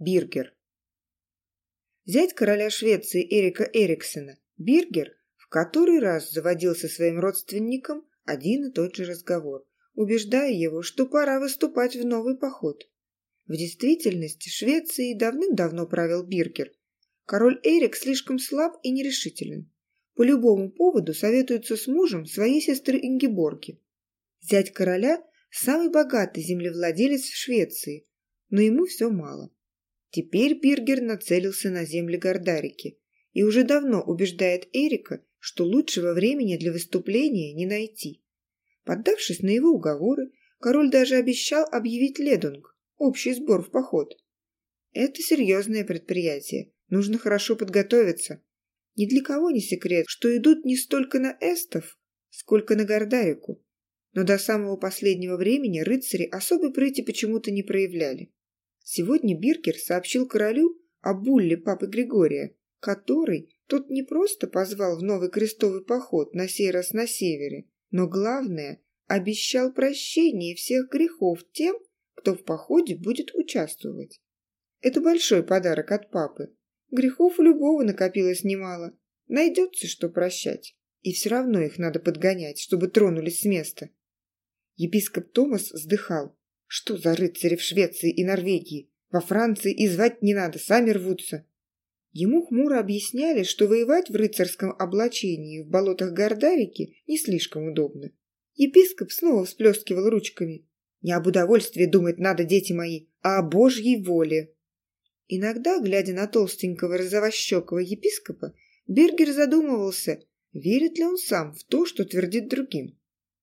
Биргер. Зять короля Швеции Эрика Эриксона, Биргер, в который раз заводил со своим родственником один и тот же разговор, убеждая его, что пора выступать в новый поход. В действительности Швецией давным-давно правил Биргер. Король Эрик слишком слаб и нерешителен. По любому поводу советуется с мужем своей сестры Ингеборги. Зять короля – самый богатый землевладелец в Швеции, но ему все мало. Теперь Биргер нацелился на земли Гордарики и уже давно убеждает Эрика, что лучшего времени для выступления не найти. Поддавшись на его уговоры, король даже обещал объявить Ледунг, общий сбор в поход. Это серьезное предприятие, нужно хорошо подготовиться. Ни для кого не секрет, что идут не столько на эстов, сколько на Гордарику. Но до самого последнего времени рыцари особой прыти почему-то не проявляли. Сегодня Биркер сообщил королю о булле папы Григория, который тот не просто позвал в новый крестовый поход, на сей раз на севере, но главное, обещал прощение всех грехов тем, кто в походе будет участвовать. Это большой подарок от папы. Грехов у любого накопилось немало. Найдется, что прощать. И все равно их надо подгонять, чтобы тронулись с места. Епископ Томас вздыхал. Что за рыцари в Швеции и Норвегии? Во Франции и звать не надо, сами рвутся. Ему хмуро объясняли, что воевать в рыцарском облачении в болотах Гордарики не слишком удобно. Епископ снова всплескивал ручками. «Не об удовольствии думать надо, дети мои, а о Божьей воле». Иногда, глядя на толстенького розовощекого епископа, Бергер задумывался, верит ли он сам в то, что твердит другим.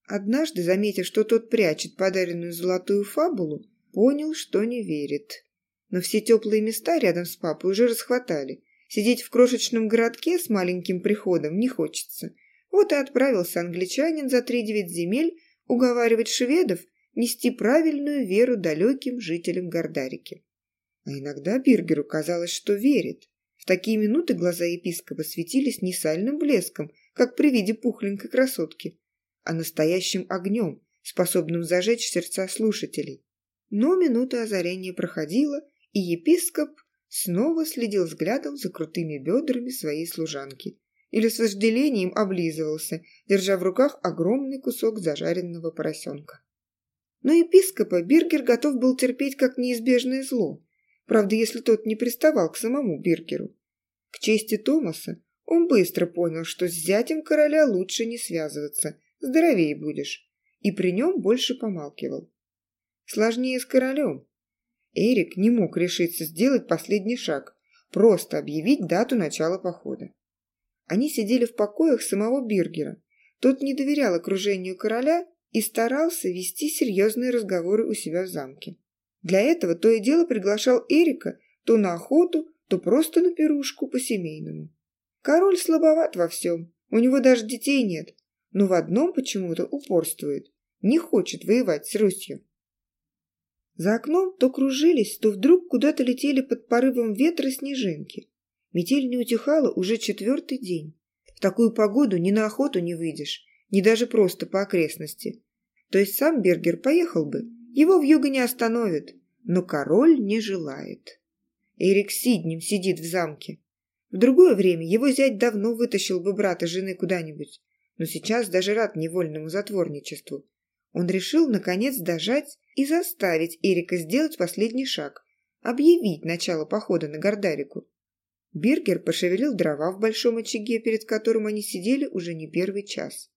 Однажды, заметив, что тот прячет подаренную золотую фабулу, понял, что не верит. Но все теплые места рядом с папой уже расхватали. Сидеть в крошечном городке с маленьким приходом не хочется. Вот и отправился англичанин за три-девять земель уговаривать шведов нести правильную веру далеким жителям Гордарики. А иногда Биргеру казалось, что верит. В такие минуты глаза епископа светились не сальным блеском, как при виде пухленькой красотки, а настоящим огнем, способным зажечь сердца слушателей. Но минута озарения проходила, и епископ снова следил взглядом за крутыми бедрами своей служанки или с вожделением облизывался, держа в руках огромный кусок зажаренного поросенка. Но епископа Биргер готов был терпеть как неизбежное зло, правда, если тот не приставал к самому Биргеру. К чести Томаса он быстро понял, что с зятем короля лучше не связываться – здоровее будешь. И при нем больше помалкивал. Сложнее с королем. Эрик не мог решиться сделать последний шаг, просто объявить дату начала похода. Они сидели в покоях самого Биргера. Тот не доверял окружению короля и старался вести серьезные разговоры у себя в замке. Для этого то и дело приглашал Эрика то на охоту, то просто на пирушку по-семейному. Король слабоват во всем, у него даже детей нет, но в одном почему-то упорствует. Не хочет воевать с Русью. За окном то кружились, то вдруг куда-то летели под порывом ветра снежинки. Метель не утихала уже четвертый день. В такую погоду ни на охоту не выйдешь, ни даже просто по окрестности. То есть сам Бергер поехал бы, его в юго не остановит, но король не желает. Эрик Сиднем сидит в замке. В другое время его зять давно вытащил бы брата жены куда-нибудь, но сейчас даже рад невольному затворничеству. Он решил, наконец, дожать и заставить Эрика сделать последний шаг, объявить начало похода на Гордарику. Биргер пошевелил дрова в большом очаге, перед которым они сидели уже не первый час.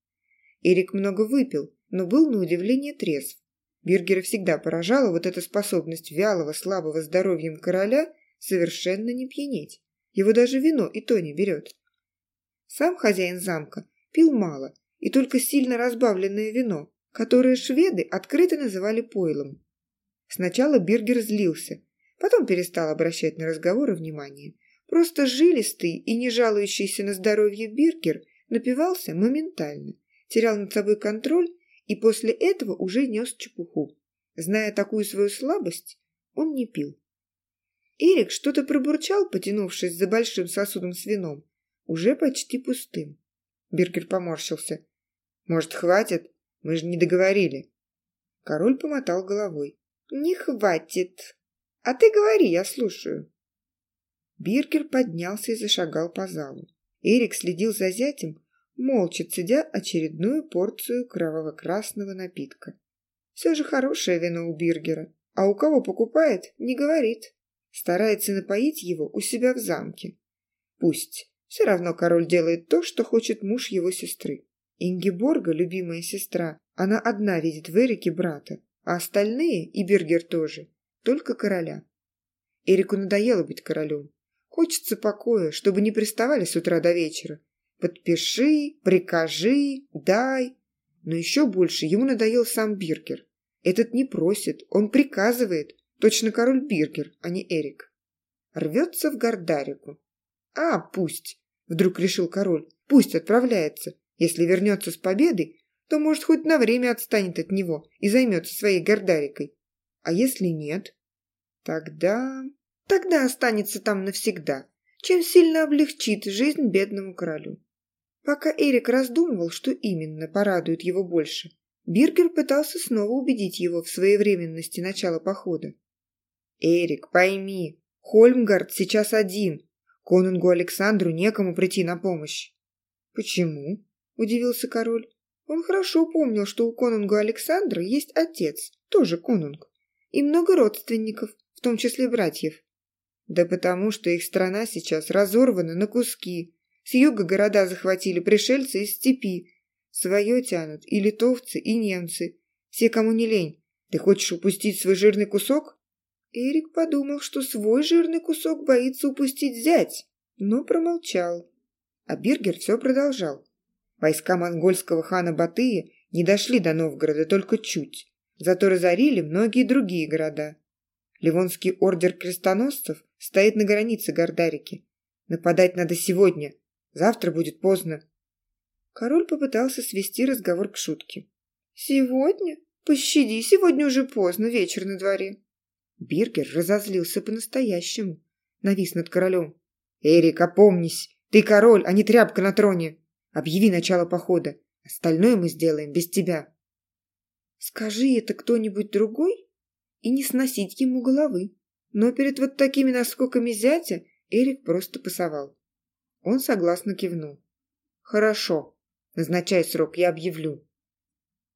Эрик много выпил, но был на удивление трезв. Биргера всегда поражала вот эта способность вялого, слабого здоровьем короля совершенно не пьянеть. Его даже вино и то не берет. Сам хозяин замка пил мало и только сильно разбавленное вино, которое шведы открыто называли пойлом. Сначала Биргер злился, потом перестал обращать на разговоры внимание. Просто жилистый и не жалующийся на здоровье Биргер напивался моментально, терял над собой контроль и после этого уже нес чепуху. Зная такую свою слабость, он не пил. Эрик что-то пробурчал, потянувшись за большим сосудом с вином, уже почти пустым. Биргер поморщился. «Может, хватит? Мы же не договорили». Король помотал головой. «Не хватит». А ты говори, я слушаю. Биргер поднялся и зашагал по залу. Эрик следил за зятем, молча цедя очередную порцию кроваво-красного напитка. Все же хорошее вино у Биргера, а у кого покупает, не говорит. Старается напоить его у себя в замке. Пусть. Все равно король делает то, что хочет муж его сестры. Ингеборга, любимая сестра, она одна видит в Эрике брата, а остальные, и Бергер тоже, только короля. Эрику надоело быть королем. Хочется покоя, чтобы не приставали с утра до вечера. Подпиши, прикажи, дай. Но еще больше ему надоел сам Биргер. Этот не просит, он приказывает. Точно король Биргер, а не Эрик. Рвется в Гордарику. А, пусть, вдруг решил король, пусть отправляется. Если вернется с победой, то, может, хоть на время отстанет от него и займется своей Гордарикой. А если нет, тогда... Тогда останется там навсегда, чем сильно облегчит жизнь бедному королю. Пока Эрик раздумывал, что именно порадует его больше, Биргер пытался снова убедить его в своевременности начала похода. «Эрик, пойми, Хольмгард сейчас один. Конунгу Александру некому прийти на помощь». «Почему?» – удивился король. Он хорошо помнил, что у конунга Александра есть отец, тоже конунг, и много родственников, в том числе братьев. Да потому, что их страна сейчас разорвана на куски. С юга города захватили пришельцы из степи. Свое тянут и литовцы, и немцы. Все, кому не лень. Ты хочешь упустить свой жирный кусок? Эрик подумал, что свой жирный кусок боится упустить зять, но промолчал. А Биргер все продолжал. Войска монгольского хана Батыя не дошли до Новгорода только чуть, зато разорили многие другие города. Ливонский ордер крестоносцев стоит на границе Гордарики. Нападать надо сегодня. Завтра будет поздно. Король попытался свести разговор к шутке. «Сегодня? Пощади, сегодня уже поздно, вечер на дворе». Биргер разозлился по-настоящему. Навис над королем. «Эрик, опомнись! Ты король, а не тряпка на троне! Объяви начало похода. Остальное мы сделаем без тебя». «Скажи это кто-нибудь другой?» и не сносить ему головы. Но перед вот такими наскоками зятя Эрик просто пасовал. Он согласно кивнул. «Хорошо. Назначай срок, я объявлю».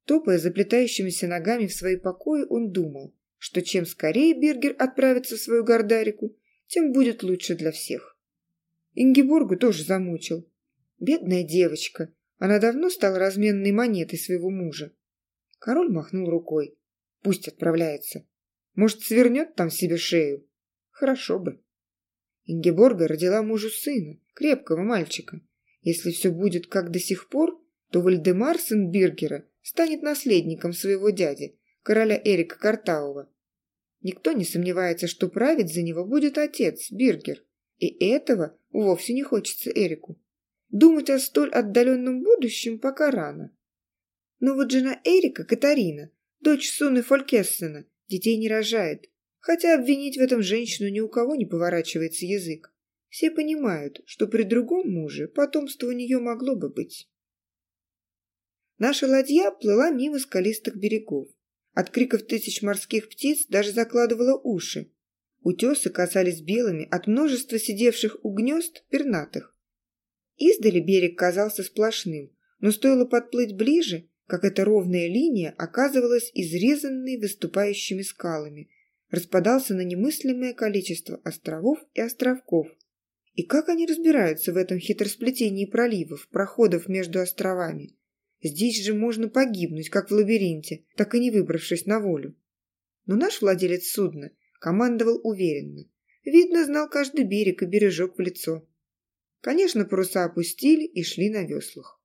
Топая заплетающимися ногами в свои покои, он думал, что чем скорее Бергер отправится в свою Гордарику, тем будет лучше для всех. Ингеборгу тоже замучил. Бедная девочка, она давно стала разменной монетой своего мужа. Король махнул рукой. Пусть отправляется. Может, свернет там себе шею? Хорошо бы. Ингеборга родила мужу сына, крепкого мальчика. Если все будет как до сих пор, то Вальдемар, сын Биргера, станет наследником своего дяди, короля Эрика Картаува. Никто не сомневается, что править за него будет отец, Биргер. И этого вовсе не хочется Эрику. Думать о столь отдаленном будущем пока рано. Но вот жена Эрика, Катарина, дочь Суны Фолькессена, детей не рожает, хотя обвинить в этом женщину ни у кого не поворачивается язык. Все понимают, что при другом муже потомство у нее могло бы быть. Наша ладья плыла мимо скалистых берегов. От криков тысяч морских птиц даже закладывала уши. Утесы касались белыми от множества сидевших у гнезд пернатых. Издали берег казался сплошным, но стоило подплыть ближе, как эта ровная линия оказывалась изрезанной выступающими скалами, распадался на немыслимое количество островов и островков. И как они разбираются в этом хитросплетении проливов, проходов между островами? Здесь же можно погибнуть, как в лабиринте, так и не выбравшись на волю. Но наш владелец судна командовал уверенно. Видно, знал каждый берег и бережок в лицо. Конечно, паруса опустили и шли на веслах.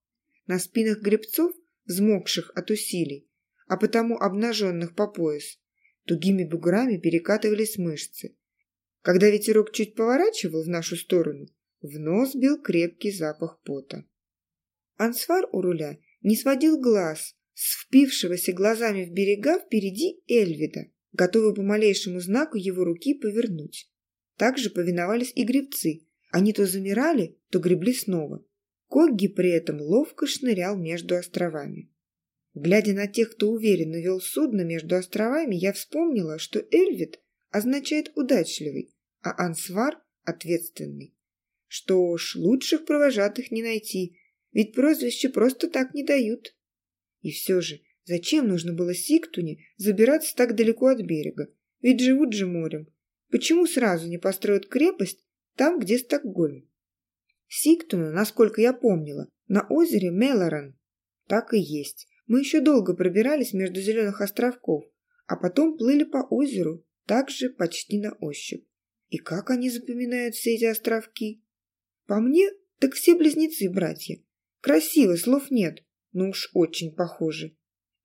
На спинах гребцов взмокших от усилий, а потому обнаженных по пояс. Тугими буграми перекатывались мышцы. Когда ветерок чуть поворачивал в нашу сторону, в нос бил крепкий запах пота. Ансфар у руля не сводил глаз с впившегося глазами в берега впереди Эльвида, готовый по малейшему знаку его руки повернуть. Также повиновались и гребцы. Они то замирали, то гребли снова. Когги при этом ловко шнырял между островами. Глядя на тех, кто уверенно вел судно между островами, я вспомнила, что Эльвит означает удачливый, а ансвар – ответственный. Что ж, лучших провожатых не найти, ведь прозвище просто так не дают. И все же, зачем нужно было Сиктуне забираться так далеко от берега? Ведь живут же морем. Почему сразу не построят крепость там, где Стокгольм? Сиктуна, насколько я помнила, на озере Мелоран. Так и есть. Мы еще долго пробирались между зеленых островков, а потом плыли по озеру, также почти на ощупь. И как они запоминают все эти островки? По мне, так все близнецы-братья. Красиво, слов нет, но уж очень похожи.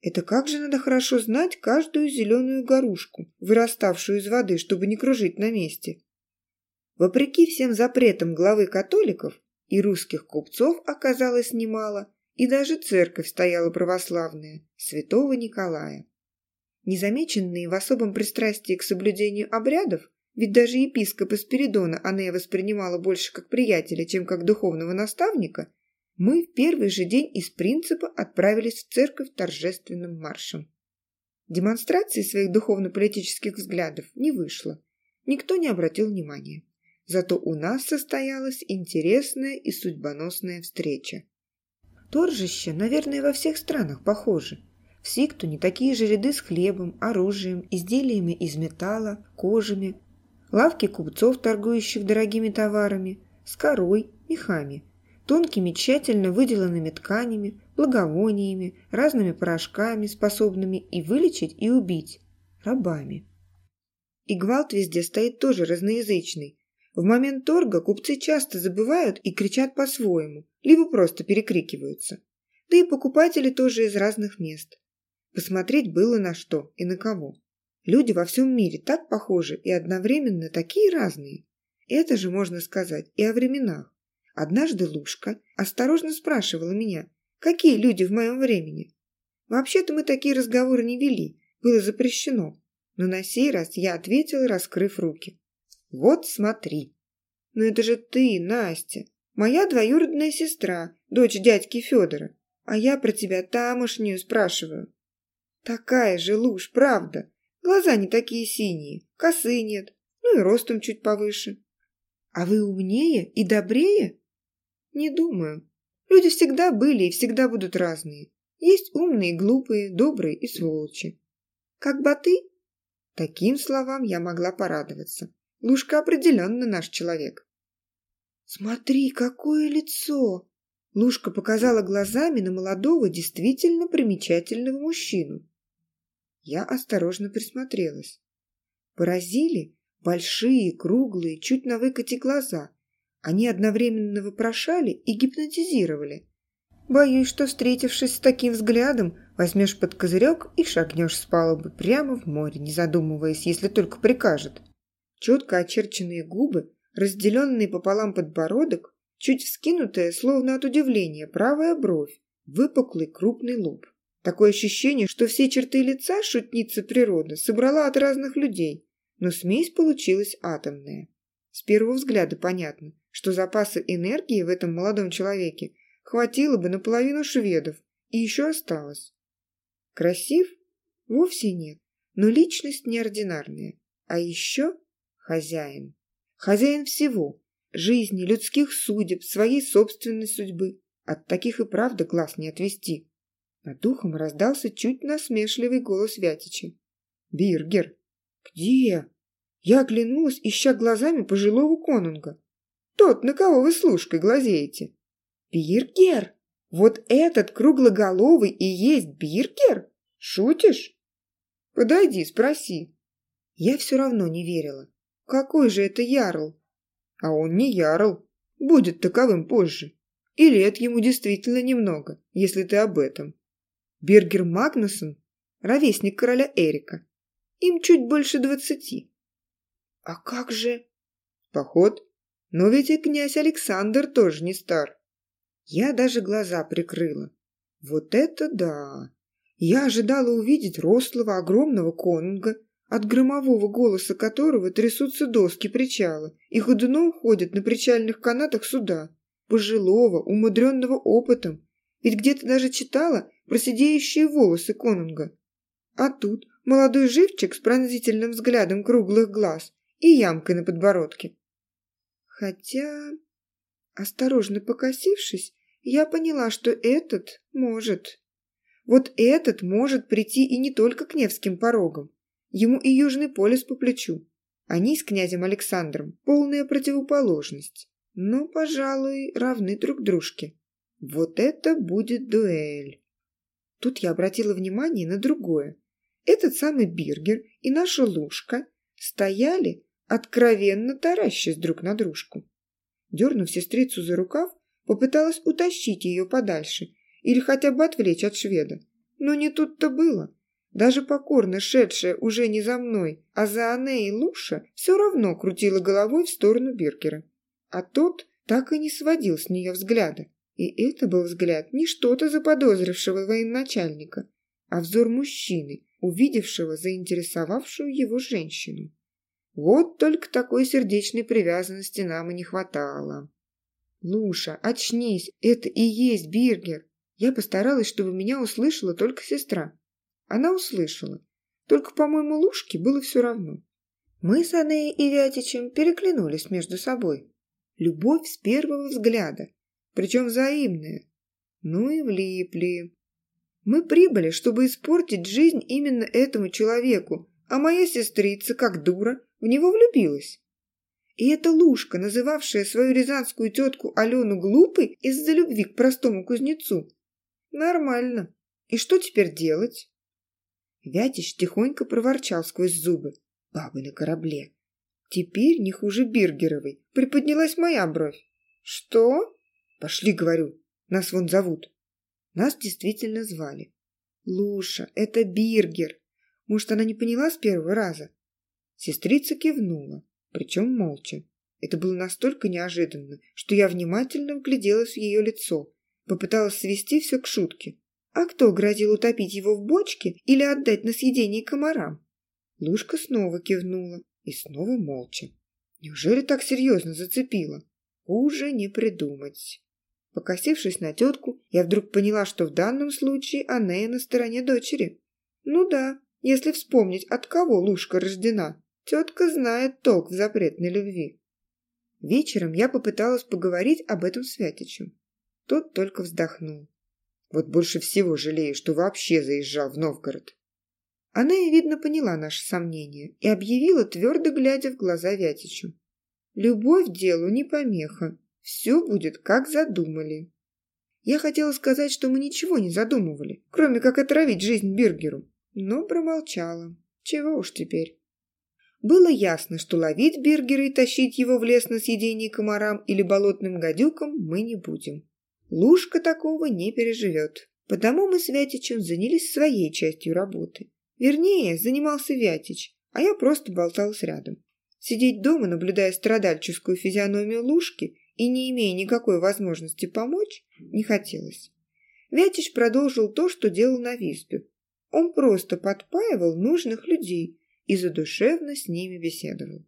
Это как же надо хорошо знать каждую зеленую горушку, выраставшую из воды, чтобы не кружить на месте. Вопреки всем запретам главы католиков, и русских купцов оказалось немало, и даже церковь стояла православная, святого Николая. Незамеченные в особом пристрастии к соблюдению обрядов, ведь даже епископа Спиридона Анея воспринимала больше как приятеля, чем как духовного наставника, мы в первый же день из принципа отправились в церковь торжественным маршем. Демонстрации своих духовно-политических взглядов не вышло. Никто не обратил внимания. Зато у нас состоялась интересная и судьбоносная встреча. Торжище, наверное, во всех странах похоже. В Сиктуне такие же ряды с хлебом, оружием, изделиями из металла, кожами, лавки купцов, торгующих дорогими товарами, с корой, мехами – тонкими тщательно выделанными тканями, благовониями, разными порошками, способными и вылечить, и убить, рабами. И гвалт везде стоит тоже разноязычный. В момент торга купцы часто забывают и кричат по-своему, либо просто перекрикиваются. Да и покупатели тоже из разных мест. Посмотреть было на что и на кого. Люди во всем мире так похожи и одновременно такие разные. Это же можно сказать и о временах. Однажды Лушка осторожно спрашивала меня, какие люди в моем времени. Вообще-то мы такие разговоры не вели, было запрещено. Но на сей раз я ответила, раскрыв руки. «Вот смотри». «Ну это же ты, Настя, моя двоюродная сестра, дочь дядьки Федора. А я про тебя тамошнюю спрашиваю». «Такая же лушь, правда. Глаза не такие синие, косы нет, ну и ростом чуть повыше». «А вы умнее и добрее?» Не думаю. Люди всегда были и всегда будут разные. Есть умные, глупые, добрые и сволочи. Как боты? Таким словам я могла порадоваться. Лушка определенно наш человек. Смотри, какое лицо! Лушка показала глазами на молодого, действительно примечательного мужчину. Я осторожно присмотрелась. Поразили большие, круглые, чуть на выкате глаза – они одновременно вопрошали и гипнотизировали. Боюсь, что, встретившись с таким взглядом, возьмешь под козырек и шагнешь с палубы прямо в море, не задумываясь, если только прикажет. Четко очерченные губы, разделенные пополам подбородок, чуть вскинутая, словно от удивления, правая бровь, выпуклый крупный лоб. Такое ощущение, что все черты лица шутница природа собрала от разных людей, но смесь получилась атомная. С первого взгляда понятно, что запасы энергии в этом молодом человеке хватило бы наполовину шведов, и еще осталось. Красив? Вовсе нет, но личность неординарная. А еще хозяин. Хозяин всего. Жизни, людских судеб, своей собственной судьбы. От таких и правда глаз не отвести. Над духом раздался чуть насмешливый голос Вятича. «Биргер!» «Где?» Я оглянулась, ища глазами пожилого конунга. Тот, на кого вы служкой глазеете. Биргер? Вот этот круглоголовый и есть Биргер? Шутишь? Подойди, спроси. Я все равно не верила. Какой же это ярл? А он не ярл. Будет таковым позже. И лет ему действительно немного, если ты об этом. Бергер Магнусон – ровесник короля Эрика. Им чуть больше двадцати. А как же... Поход но ведь и князь Александр тоже не стар. Я даже глаза прикрыла. Вот это да! Я ожидала увидеть рослого, огромного конунга, от громового голоса которого трясутся доски причала и ходуном ходят на причальных канатах суда, пожилого, умудренного опытом, ведь где-то даже читала про сидеющие волосы конунга. А тут молодой живчик с пронзительным взглядом круглых глаз и ямкой на подбородке. Хотя, осторожно покосившись, я поняла, что этот может. Вот этот может прийти и не только к Невским порогам. Ему и Южный полюс по плечу. Они с князем Александром полная противоположность, но, пожалуй, равны друг дружке. Вот это будет дуэль. Тут я обратила внимание на другое. Этот самый Биргер и наша Лушка стояли, откровенно таращась друг на дружку. Дернув сестрицу за рукав, попыталась утащить ее подальше или хотя бы отвлечь от шведа. Но не тут-то было. Даже покорно шедшая уже не за мной, а за Аней Луша все равно крутила головой в сторону Биргера. А тот так и не сводил с нее взгляда. И это был взгляд не что-то заподозрившего военачальника, а взор мужчины, увидевшего заинтересовавшую его женщину. Вот только такой сердечной привязанности нам и не хватало. «Луша, очнись, это и есть Биргер!» Я постаралась, чтобы меня услышала только сестра. Она услышала. Только, по-моему, Лушке было все равно. Мы с Анеей и Вятичем переглянулись между собой. Любовь с первого взгляда, причем взаимная. Ну и влипли. Мы прибыли, чтобы испортить жизнь именно этому человеку, а моя сестрица, как дура, в него влюбилась. И эта лушка, называвшая свою рязанскую тетку Алену глупой из-за любви к простому кузнецу. Нормально. И что теперь делать? Вятич тихонько проворчал сквозь зубы. Бабы на корабле. Теперь не хуже Биргеровой. Приподнялась моя бровь. Что? Пошли, говорю. Нас вон зовут. Нас действительно звали. Луша, это Биргер. Может, она не поняла с первого раза? Сестрица кивнула, причем молча. Это было настолько неожиданно, что я внимательно вгляделась в ее лицо, попыталась свести все к шутке. А кто грозил утопить его в бочке или отдать на съедение комарам? Лушка снова кивнула и снова молча. Неужели так серьезно зацепила? Хуже не придумать. Покосившись на тетку, я вдруг поняла, что в данном случае Анея на стороне дочери. Ну да, если вспомнить, от кого Лушка рождена, тетка знает толк в запретной любви. Вечером я попыталась поговорить об этом с Вятичем. Тот только вздохнул. Вот больше всего жалею, что вообще заезжал в Новгород. Она и, видно, поняла наши сомнения и объявила, твердо глядя в глаза Вятичу. «Любовь делу не помеха. Все будет, как задумали». Я хотела сказать, что мы ничего не задумывали, кроме как отравить жизнь Биргеру, но промолчала. Чего уж теперь. Было ясно, что ловить Биргера и тащить его в лес на съедение комарам или болотным гадюкам мы не будем. Лушка такого не переживет. Потому мы с Вятичем занялись своей частью работы. Вернее, занимался Вятич, а я просто болталась рядом. Сидеть дома, наблюдая страдальческую физиономию Лушки и не имея никакой возможности помочь, не хотелось. Вятич продолжил то, что делал на Виспе. Он просто подпаивал нужных людей и задушевно с ними беседовал.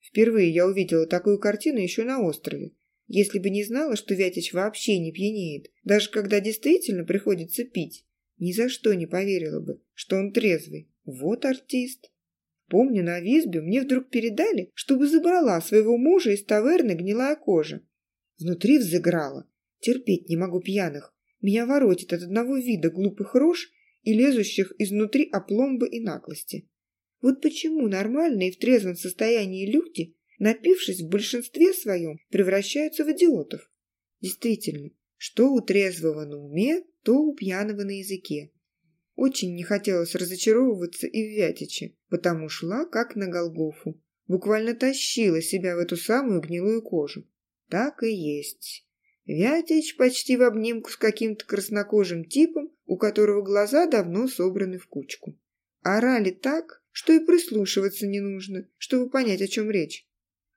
Впервые я увидела такую картину еще на острове, если бы не знала, что Вятич вообще не пьянеет, даже когда действительно приходится пить, ни за что не поверила бы, что он трезвый. Вот артист. Помню, на Визбе мне вдруг передали, чтобы забрала своего мужа из таверны гнилая кожа. Внутри взыграла. Терпеть не могу пьяных. Меня воротит от одного вида глупых рож и лезущих изнутри опломбы и наглости. Вот почему нормальные в трезвом состоянии люди напившись в большинстве своем, превращаются в идиотов. Действительно, что у трезвого на уме, то у пьяного на языке. Очень не хотелось разочаровываться и в Вятиче, потому шла как на Голгофу. Буквально тащила себя в эту самую гнилую кожу. Так и есть. Вятич почти в обнимку с каким-то краснокожим типом, у которого глаза давно собраны в кучку. Орали так, что и прислушиваться не нужно, чтобы понять, о чем речь.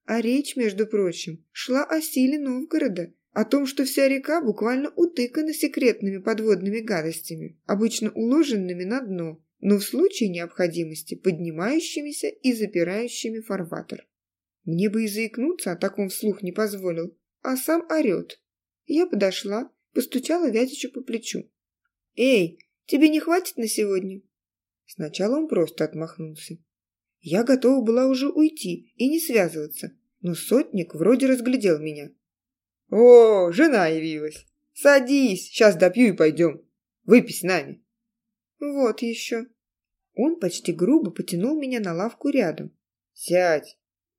А речь, между прочим, шла о силе Новгорода, о том, что вся река буквально утыкана секретными подводными гадостями, обычно уложенными на дно, но в случае необходимости поднимающимися и запирающими фарватер. Мне бы и заикнуться о таком вслух не позволил, а сам орет. Я подошла, постучала Вятичу по плечу. «Эй, тебе не хватит на сегодня?» Сначала он просто отмахнулся. Я готова была уже уйти и не связываться, но сотник вроде разглядел меня. «О, жена явилась! Садись, сейчас допью и пойдем. Выпей с нами». «Вот еще». Он почти грубо потянул меня на лавку рядом. «Сядь!»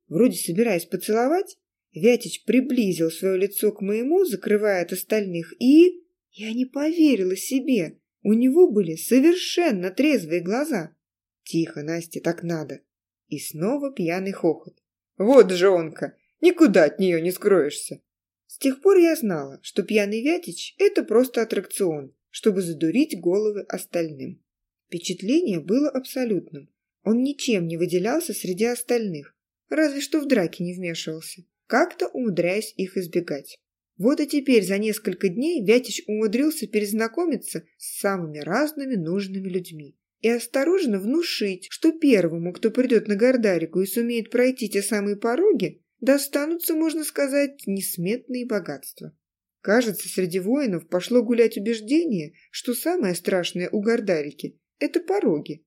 Вроде собираясь поцеловать, Вятич приблизил свое лицо к моему, закрывая от остальных, и... Я не поверила себе. У него были совершенно трезвые глаза. Тихо, Настя, так надо. И снова пьяный хохот. Вот жонка, никуда от нее не скроешься. С тех пор я знала, что пьяный Вятич – это просто аттракцион, чтобы задурить головы остальным. Впечатление было абсолютным. Он ничем не выделялся среди остальных, разве что в драке не вмешивался, как-то умудряясь их избегать. Вот и теперь за несколько дней Вятич умудрился перезнакомиться с самыми разными нужными людьми и осторожно внушить, что первому, кто придет на Гордарику и сумеет пройти те самые пороги, достанутся, можно сказать, несметные богатства. Кажется, среди воинов пошло гулять убеждение, что самое страшное у Гордарики – это пороги.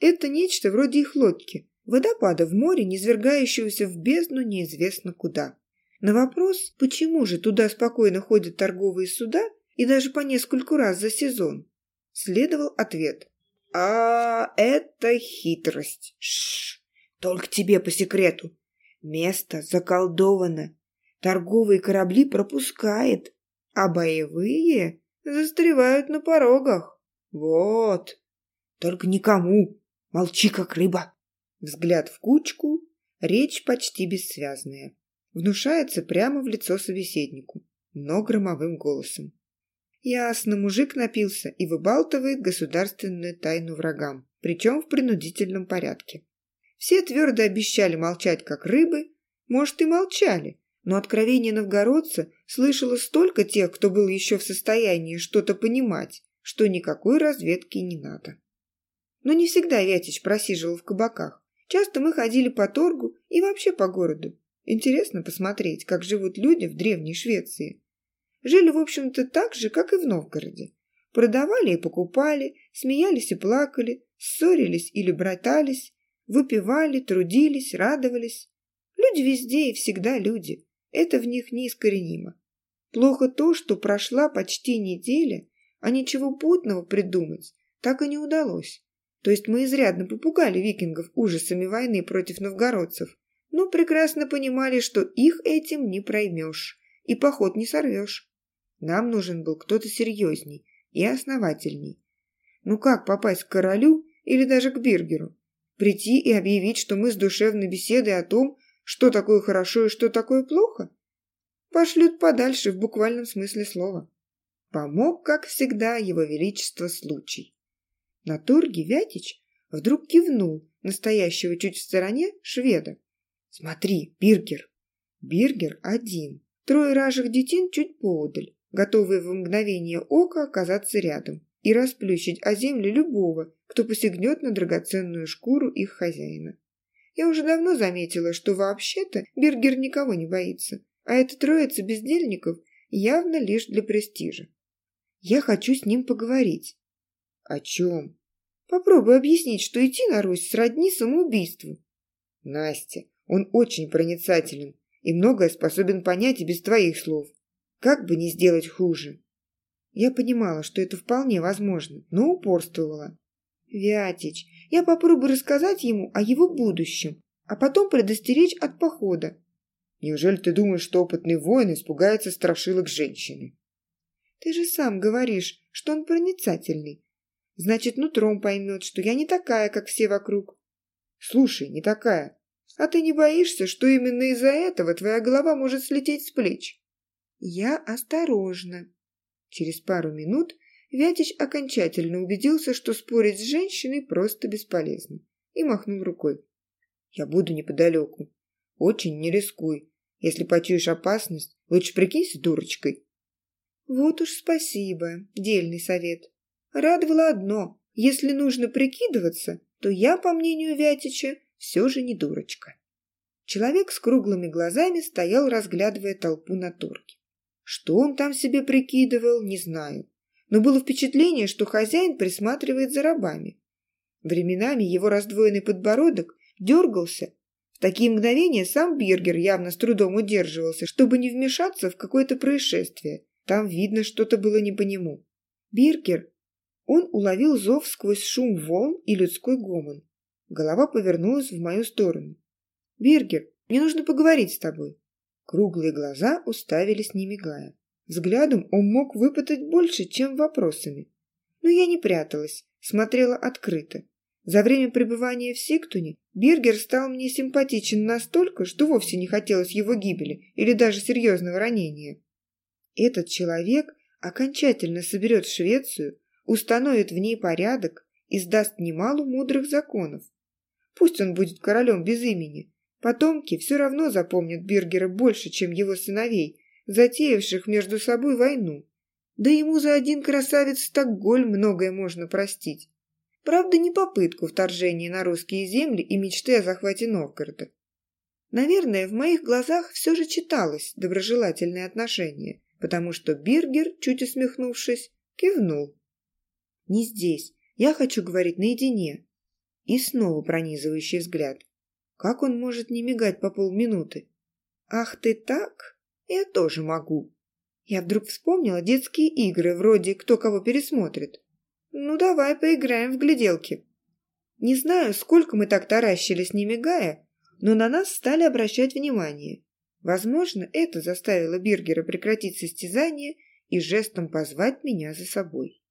Это нечто вроде их лодки, водопада в море, низвергающегося в бездну неизвестно куда. На вопрос, почему же туда спокойно ходят торговые суда и даже по нескольку раз за сезон, следовал ответ. «А, это хитрость. Шш, только тебе по секрету. Место заколдовано. Торговые корабли пропускает, а боевые застревают на порогах. Вот. Только никому. Молчи, как рыба». Взгляд в кучку, речь почти бессвязная внушается прямо в лицо собеседнику, но громовым голосом. Ясно, мужик напился и выбалтывает государственную тайну врагам, причем в принудительном порядке. Все твердо обещали молчать, как рыбы, может, и молчали, но откровение новгородца слышало столько тех, кто был еще в состоянии что-то понимать, что никакой разведки не надо. Но не всегда Вятич просиживал в кабаках. Часто мы ходили по торгу и вообще по городу, Интересно посмотреть, как живут люди в Древней Швеции. Жили, в общем-то, так же, как и в Новгороде. Продавали и покупали, смеялись и плакали, ссорились или братались, выпивали, трудились, радовались. Люди везде и всегда люди. Это в них неискоренимо. Плохо то, что прошла почти неделя, а ничего путного придумать так и не удалось. То есть мы изрядно попугали викингов ужасами войны против новгородцев, но прекрасно понимали, что их этим не проймешь и поход не сорвешь. Нам нужен был кто-то серьезней и основательней. Ну как попасть к королю или даже к Биргеру? Прийти и объявить, что мы с душевной беседой о том, что такое хорошо и что такое плохо? Пошлют подальше в буквальном смысле слова. Помог, как всегда, его величество случай. На торге Вятич вдруг кивнул настоящего чуть в стороне шведа. Смотри, Биргер. Биргер один. Трое ражих детин чуть поодаль, готовые в мгновение ока оказаться рядом и расплющить о землю любого, кто посягнет на драгоценную шкуру их хозяина. Я уже давно заметила, что вообще-то Биргер никого не боится, а эта троица бездельников явно лишь для престижа. Я хочу с ним поговорить. О чем? Попробуй объяснить, что идти на Русь сродни самоубийству. Настя, он очень проницателен и многое способен понять и без твоих слов. Как бы не сделать хуже. Я понимала, что это вполне возможно, но упорствовала. Вятич, я попробую рассказать ему о его будущем, а потом предостеречь от похода. Неужели ты думаешь, что опытный воин испугается страшилок женщины? Ты же сам говоришь, что он проницательный. Значит, нутром поймет, что я не такая, как все вокруг. Слушай, не такая. А ты не боишься, что именно из-за этого твоя голова может слететь с плеч? Я осторожна. Через пару минут Вятич окончательно убедился, что спорить с женщиной просто бесполезно, и махнул рукой. Я буду неподалеку. Очень не рискуй. Если почуешь опасность, лучше прикинься дурочкой. Вот уж спасибо, дельный совет. Радовало одно. Если нужно прикидываться, то я, по мнению Вятича, все же не дурочка. Человек с круглыми глазами стоял, разглядывая толпу на торге. Что он там себе прикидывал, не знаю. Но было впечатление, что хозяин присматривает за рабами. Временами его раздвоенный подбородок дергался. В такие мгновения сам Биргер явно с трудом удерживался, чтобы не вмешаться в какое-то происшествие. Там видно, что-то было не по нему. Биргер! Он уловил зов сквозь шум волн и людской гомон. Голова повернулась в мою сторону. «Биргер, мне нужно поговорить с тобой». Круглые глаза уставились, не мигая. Взглядом он мог выпытать больше, чем вопросами. Но я не пряталась, смотрела открыто. За время пребывания в Сиктуне Биргер стал мне симпатичен настолько, что вовсе не хотелось его гибели или даже серьезного ранения. Этот человек окончательно соберет Швецию, установит в ней порядок и сдаст немало мудрых законов. Пусть он будет королем без имени, потомки все равно запомнят Биргера больше, чем его сыновей, затеявших между собой войну. Да ему за один красавец Стокгольм многое можно простить. Правда, не попытку вторжения на русские земли и мечты о захвате Новгорода. Наверное, в моих глазах все же читалось доброжелательное отношение, потому что Биргер, чуть усмехнувшись, кивнул. «Не здесь. Я хочу говорить наедине». И снова пронизывающий взгляд. Как он может не мигать по полминуты? «Ах ты так? Я тоже могу». Я вдруг вспомнила детские игры, вроде «Кто кого пересмотрит». «Ну, давай поиграем в гляделки». Не знаю, сколько мы так таращились, не мигая, но на нас стали обращать внимание. Возможно, это заставило Биргера прекратить состязание и жестом позвать меня за собой.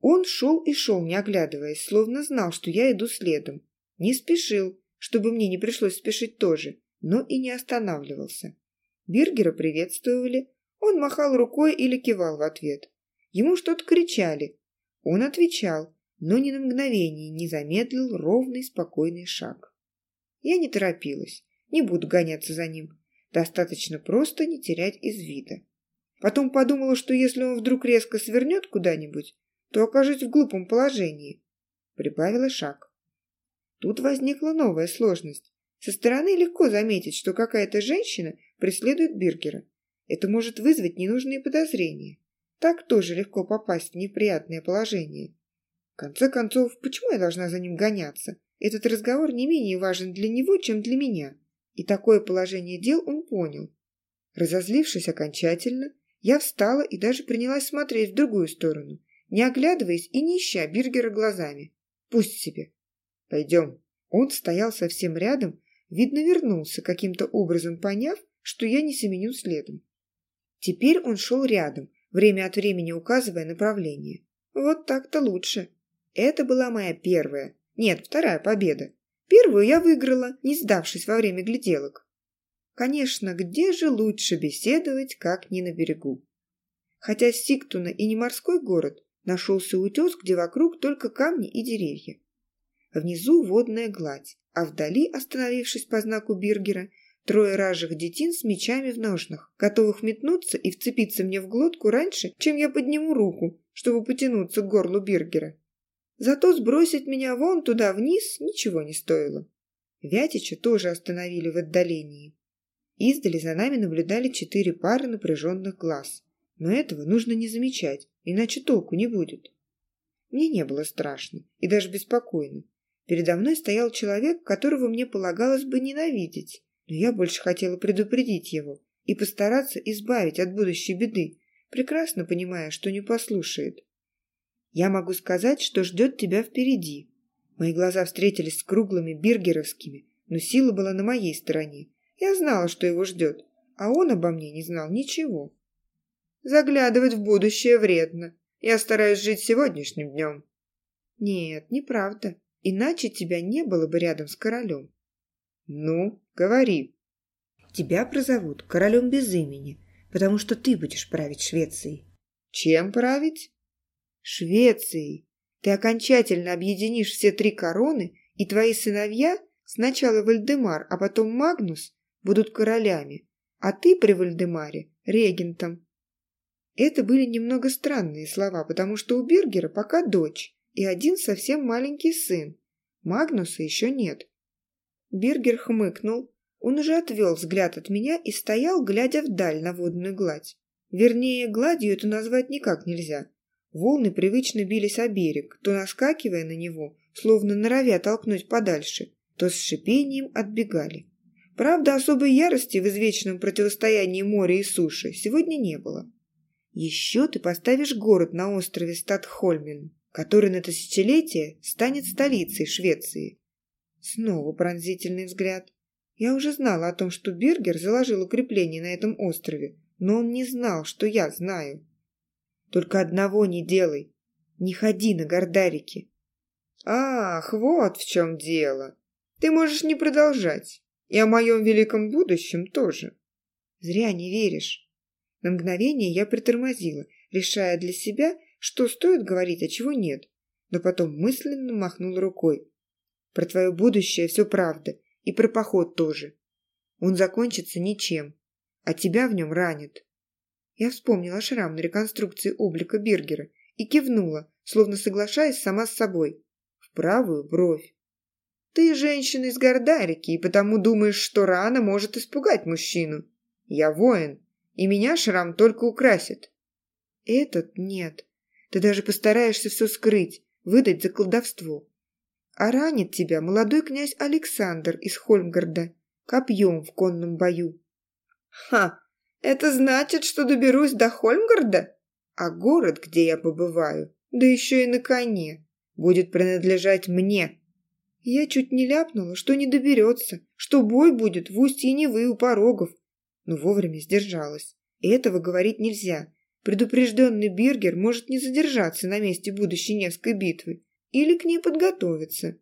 Он шел и шел, не оглядываясь, словно знал, что я иду следом. Не спешил, чтобы мне не пришлось спешить тоже, но и не останавливался. Биргера приветствовали, он махал рукой или кивал в ответ. Ему что-то кричали, он отвечал, но ни на мгновение не замедлил ровный спокойный шаг. Я не торопилась, не буду гоняться за ним. Достаточно просто не терять из вида. Потом подумала, что если он вдруг резко свернет куда-нибудь, то окажусь в глупом положении. Прибавила шаг. Тут возникла новая сложность. Со стороны легко заметить, что какая-то женщина преследует Биргера. Это может вызвать ненужные подозрения. Так тоже легко попасть в неприятное положение. В конце концов, почему я должна за ним гоняться? Этот разговор не менее важен для него, чем для меня. И такое положение дел он понял. Разозлившись окончательно, я встала и даже принялась смотреть в другую сторону, не оглядываясь и не ища Биргера глазами. Пусть себе. Пойдем. Он стоял совсем рядом, видно, вернулся, каким-то образом поняв, что я не семеню следом. Теперь он шел рядом, время от времени указывая направление. Вот так-то лучше. Это была моя первая, нет, вторая победа. Первую я выиграла, не сдавшись во время гляделок. Конечно, где же лучше беседовать, как не на берегу? Хотя Сиктуна и не морской город, нашелся утес, где вокруг только камни и деревья. Внизу водная гладь, а вдали, остановившись по знаку Биргера, Трое ражих детин с мечами в ножнах, готовых метнуться и вцепиться мне в глотку раньше, чем я подниму руку, чтобы потянуться к горлу Биргера. Зато сбросить меня вон туда вниз ничего не стоило. Вятича тоже остановили в отдалении. Издали за нами наблюдали четыре пары напряженных глаз. Но этого нужно не замечать, иначе толку не будет. Мне не было страшно и даже беспокойно. Передо мной стоял человек, которого мне полагалось бы ненавидеть, но я больше хотела предупредить его и постараться избавить от будущей беды, прекрасно понимая, что не послушает. Я могу сказать, что ждет тебя впереди. Мои глаза встретились с круглыми биргеровскими, но сила была на моей стороне. Я знала, что его ждет, а он обо мне не знал ничего. Заглядывать в будущее вредно. Я стараюсь жить сегодняшним днем. Нет, неправда. Иначе тебя не было бы рядом с королем. Ну, говори. Тебя прозовут королем без имени, потому что ты будешь править Швецией. Чем править? Швецией. Ты окончательно объединишь все три короны, и твои сыновья, сначала Вальдемар, а потом Магнус, будут королями, а ты при Вальдемаре – регентом. Это были немного странные слова, потому что у Биргера пока дочь и один совсем маленький сын. Магнуса еще нет. Биргер хмыкнул. Он уже отвел взгляд от меня и стоял, глядя вдаль на водную гладь. Вернее, гладью это назвать никак нельзя. Волны привычно бились о берег, то наскакивая на него, словно норовя толкнуть подальше, то с шипением отбегали. Правда, особой ярости в извечном противостоянии моря и суши сегодня не было. Еще ты поставишь город на острове Статхольмен, который на тысячелетие станет столицей Швеции. Снова пронзительный взгляд. Я уже знала о том, что Бергер заложил укрепление на этом острове, но он не знал, что я знаю. Только одного не делай. Не ходи на Гордарике. Ах, вот в чем дело. Ты можешь не продолжать. И о моем великом будущем тоже. Зря не веришь. На мгновение я притормозила, решая для себя, что стоит говорить, а чего нет. Но потом мысленно махнула рукой. Про твое будущее все правда. И про поход тоже. Он закончится ничем. А тебя в нем ранит. Я вспомнила шрам на реконструкции облика Бергера и кивнула, словно соглашаясь сама с собой. В правую бровь. Ты женщина из Гордарики, и потому думаешь, что рана может испугать мужчину. Я воин, и меня шрам только украсит. Этот нет. Ты даже постараешься все скрыть, выдать за колдовство. А ранит тебя молодой князь Александр из Хольмгарда копьем в конном бою. Ха! Это значит, что доберусь до Хольмгарда? А город, где я побываю, да еще и на коне, будет принадлежать мне. Я чуть не ляпнула, что не доберется, что бой будет в устье Невы у порогов, но вовремя сдержалась. Этого говорить нельзя. Предупрежденный Биргер может не задержаться на месте будущей Невской битвы или к ней подготовиться.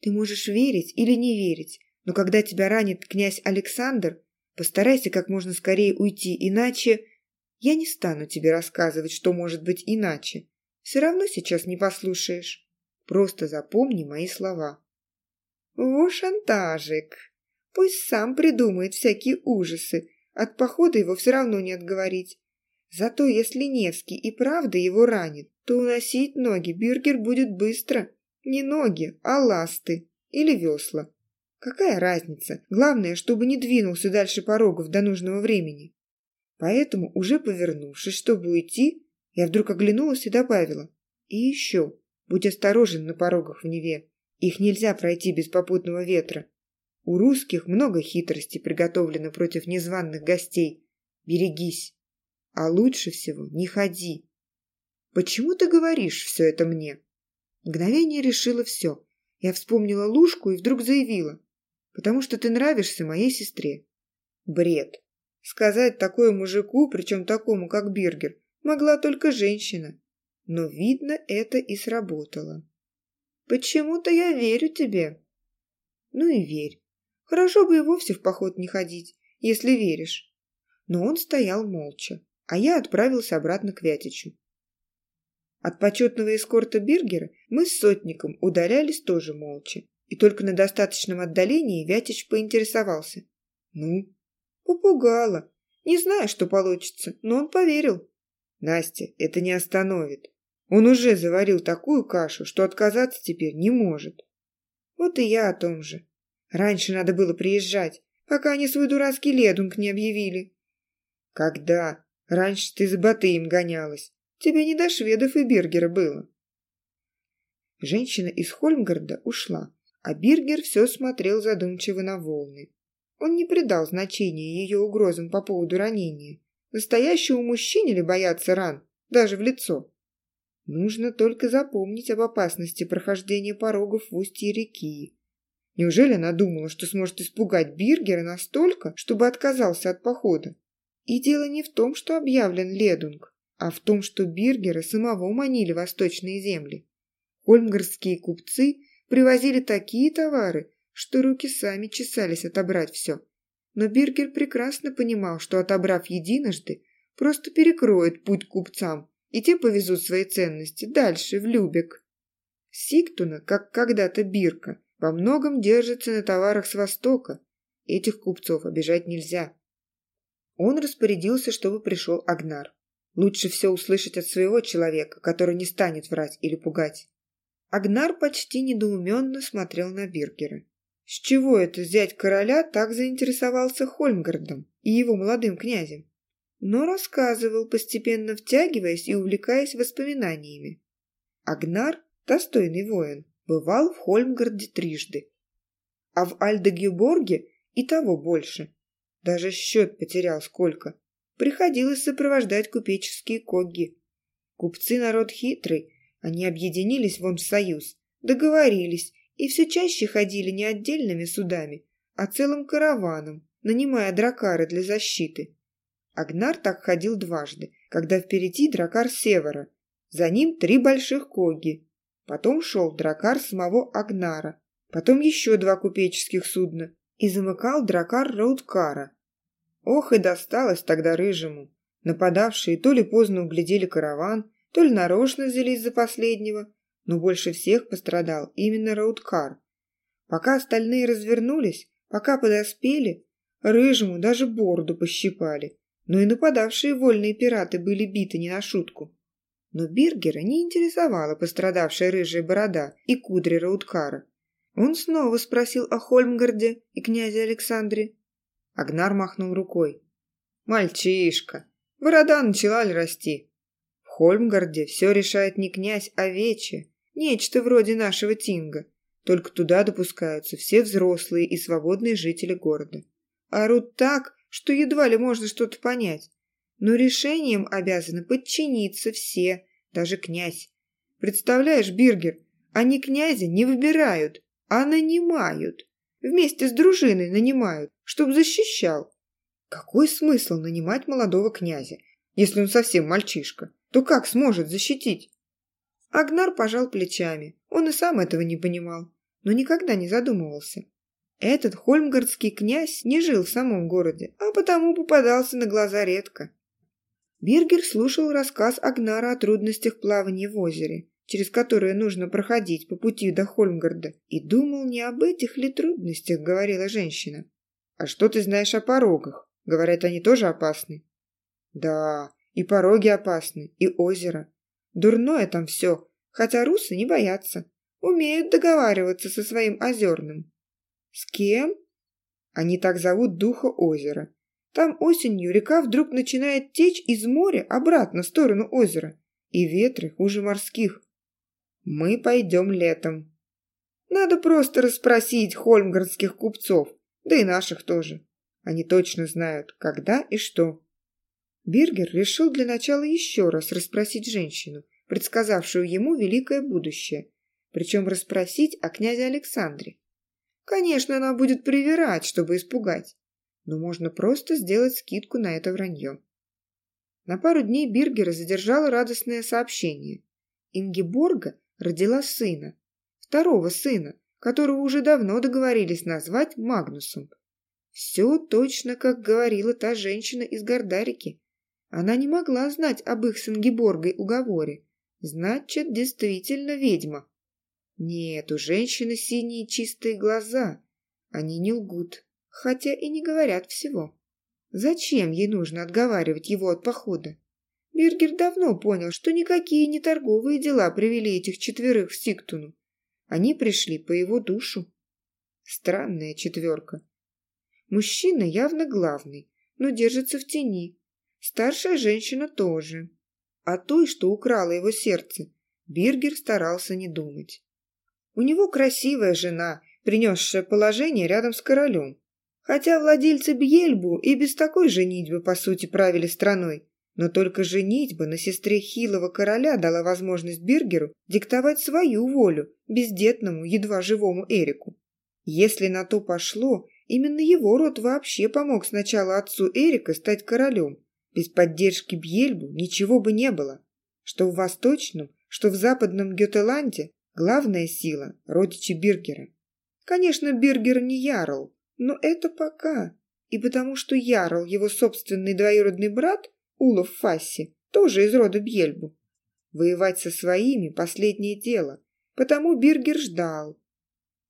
Ты можешь верить или не верить, но когда тебя ранит князь Александр, постарайся как можно скорее уйти, иначе... Я не стану тебе рассказывать, что может быть иначе. Все равно сейчас не послушаешь. Просто запомни мои слова. Во шантажик. Пусть сам придумает всякие ужасы. От похода его все равно не отговорить. Зато если Невский и правда его ранит, то уносить ноги Бюргер будет быстро. Не ноги, а ласты или весла. Какая разница? Главное, чтобы не двинулся дальше порогов до нужного времени. Поэтому, уже повернувшись, чтобы уйти, я вдруг оглянулась и добавила. И еще, будь осторожен на порогах в Неве. Их нельзя пройти без попутного ветра. У русских много хитростей приготовлено против незваных гостей. Берегись. А лучше всего не ходи. Почему ты говоришь все это мне? Мгновение решила все. Я вспомнила Лужку и вдруг заявила. Потому что ты нравишься моей сестре. Бред. Сказать такое мужику, причем такому, как Биргер, могла только женщина. Но, видно, это и сработало. Почему-то я верю тебе. Ну и верь. Хорошо бы и вовсе в поход не ходить, если веришь. Но он стоял молча, а я отправился обратно к Вятичу. От почетного эскорта Биргера мы с сотником удалялись тоже молча, и только на достаточном отдалении Вятич поинтересовался. «Ну?» «Попугала. Не знаю, что получится, но он поверил». «Настя, это не остановит. Он уже заварил такую кашу, что отказаться теперь не может». «Вот и я о том же. Раньше надо было приезжать, пока они свой дурацкий ледунг не объявили». «Когда? Раньше ты за Батыем гонялась. Тебе не до шведов и Биргера было». Женщина из Хольмгарда ушла, а Биргер все смотрел задумчиво на волны. Он не придал значения ее угрозам по поводу ранения. Настоящему мужчине ли бояться ран, даже в лицо? Нужно только запомнить об опасности прохождения порогов в устье реки. Неужели она думала, что сможет испугать Биргера настолько, чтобы отказался от похода? И дело не в том, что объявлен Ледунг, а в том, что Биргера самого манили восточные земли. Хольмгарские купцы привозили такие товары, что руки сами чесались отобрать все. Но Биргер прекрасно понимал, что отобрав единожды, просто перекроет путь купцам, и те повезут свои ценности дальше, в Любек. Сиктуна, как когда-то Бирка, во многом держится на товарах с Востока. Этих купцов обижать нельзя. Он распорядился, чтобы пришел Агнар. Лучше все услышать от своего человека, который не станет врать или пугать. Агнар почти недоуменно смотрел на Биргера. С чего это зять короля так заинтересовался Хольмгардом и его молодым князем? Но рассказывал, постепенно втягиваясь и увлекаясь воспоминаниями. Агнар, достойный воин, бывал в Хольмгарде трижды. А в Альдегюборге и того больше. Даже счет потерял сколько. Приходилось сопровождать купеческие когги. Купцы народ хитрый, они объединились в союз, договорились и все чаще ходили не отдельными судами, а целым караваном, нанимая дракары для защиты. Агнар так ходил дважды, когда впереди дракар севера, за ним три больших коги. Потом шел дракар самого Агнара, потом еще два купеческих судна и замыкал дракар Раудкара. Ох и досталось тогда рыжему. Нападавшие то ли поздно углядели караван, то ли нарочно взялись за последнего, но больше всех пострадал именно Раудкар. Пока остальные развернулись, пока подоспели, рыжему даже бороду пощипали, но и нападавшие вольные пираты были биты не на шутку. Но Биргера не интересовала пострадавшая рыжая борода и кудри Раудкара. Он снова спросил о Хольмгарде и князе Александре. Агнар махнул рукой. «Мальчишка, борода начала ли расти? В Хольмгарде все решает не князь, а вече, нечто вроде нашего Тинга. Только туда допускаются все взрослые и свободные жители города. Орут так, что едва ли можно что-то понять. Но решением обязаны подчиниться все, даже князь. Представляешь, Биргер, они князя не выбирают, а нанимают. Вместе с дружиной нанимают, чтоб защищал. Какой смысл нанимать молодого князя? Если он совсем мальчишка, то как сможет защитить? Агнар пожал плечами. Он и сам этого не понимал, но никогда не задумывался. Этот хольмгардский князь не жил в самом городе, а потому попадался на глаза редко. Биргер слушал рассказ Агнара о трудностях плавания в озере, через которые нужно проходить по пути до Хольмгарда, и думал, не об этих ли трудностях говорила женщина. «А что ты знаешь о порогах? Говорят, они тоже опасны». «Да, и пороги опасны, и озеро. Дурное там все, хотя русы не боятся, умеют договариваться со своим озерным». «С кем?» «Они так зовут духа озера. Там осенью река вдруг начинает течь из моря обратно в сторону озера, и ветры хуже морских. Мы пойдем летом. Надо просто расспросить хольмгардских купцов, да и наших тоже. Они точно знают, когда и что. Биргер решил для начала еще раз расспросить женщину, предсказавшую ему великое будущее, причем расспросить о князе Александре. Конечно, она будет привирать, чтобы испугать, но можно просто сделать скидку на это вранье. На пару дней Биргера задержало радостное сообщение. Ингеборга родила сына, второго сына, которого уже давно договорились назвать Магнусом. Все точно, как говорила та женщина из Гордарики. Она не могла знать об их с Ингеборгой уговоре. Значит, действительно ведьма. Нет, у женщины синие чистые глаза. Они не лгут хотя и не говорят всего. Зачем ей нужно отговаривать его от похода? Бергер давно понял, что никакие не торговые дела привели этих четверых в Сиктуну. Они пришли по его душу. Странная четверка. Мужчина явно главный, но держится в тени. Старшая женщина тоже. О той, что украла его сердце, Биргер старался не думать. У него красивая жена, принесшая положение рядом с королем. Хотя владельцы Бьельбу и без такой женитьбы, по сути, правили страной. Но только женитьба на сестре хилого короля дала возможность Биргеру диктовать свою волю бездетному, едва живому Эрику. Если на то пошло, именно его род вообще помог сначала отцу Эрика стать королем. Без поддержки Бьельбу ничего бы не было. Что в Восточном, что в Западном Гетеланде главная сила – родичи Биргера. Конечно, Биргер не ярл, но это пока. И потому что Ярл, его собственный двоюродный брат, Улов Фасси, тоже из рода Бьельбу. Воевать со своими – последнее дело, потому Биргер ждал.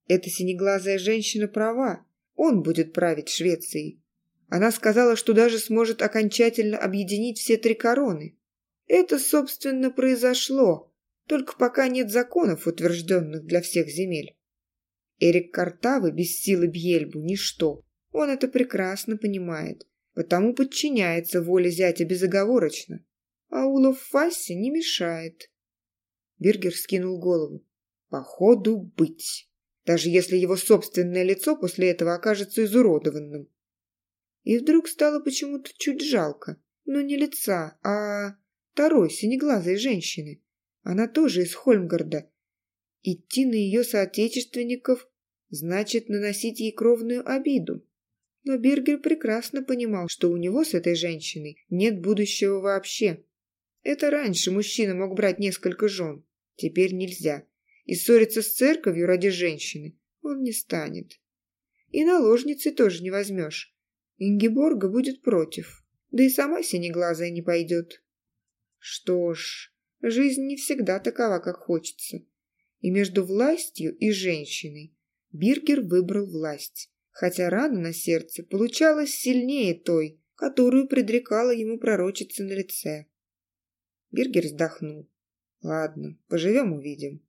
Эта синеглазая женщина права, он будет править Швецией. Она сказала, что даже сможет окончательно объединить все три короны. Это, собственно, произошло, только пока нет законов, утвержденных для всех земель. Эрик Картавы без силы Бьельбу – ничто. Он это прекрасно понимает, потому подчиняется воле зятя безоговорочно. А Улов Фасси не мешает. Биргер скинул голову. походу быть, даже если его собственное лицо после этого окажется изуродованным. И вдруг стало почему-то чуть жалко, но не лица, а второй синеглазой женщины. Она тоже из Хольмгарда. Идти на ее соотечественников значит наносить ей кровную обиду. Но Бергер прекрасно понимал, что у него с этой женщиной нет будущего вообще. Это раньше мужчина мог брать несколько жен, теперь нельзя. И ссориться с церковью ради женщины он не станет. И наложницы тоже не возьмешь. Ингеборга будет против, да и сама синеглазая не пойдет. Что ж, жизнь не всегда такова, как хочется. И между властью и женщиной Биргер выбрал власть, хотя рана на сердце получалась сильнее той, которую предрекала ему пророчица на лице. Биргер вздохнул. Ладно, поживем увидим.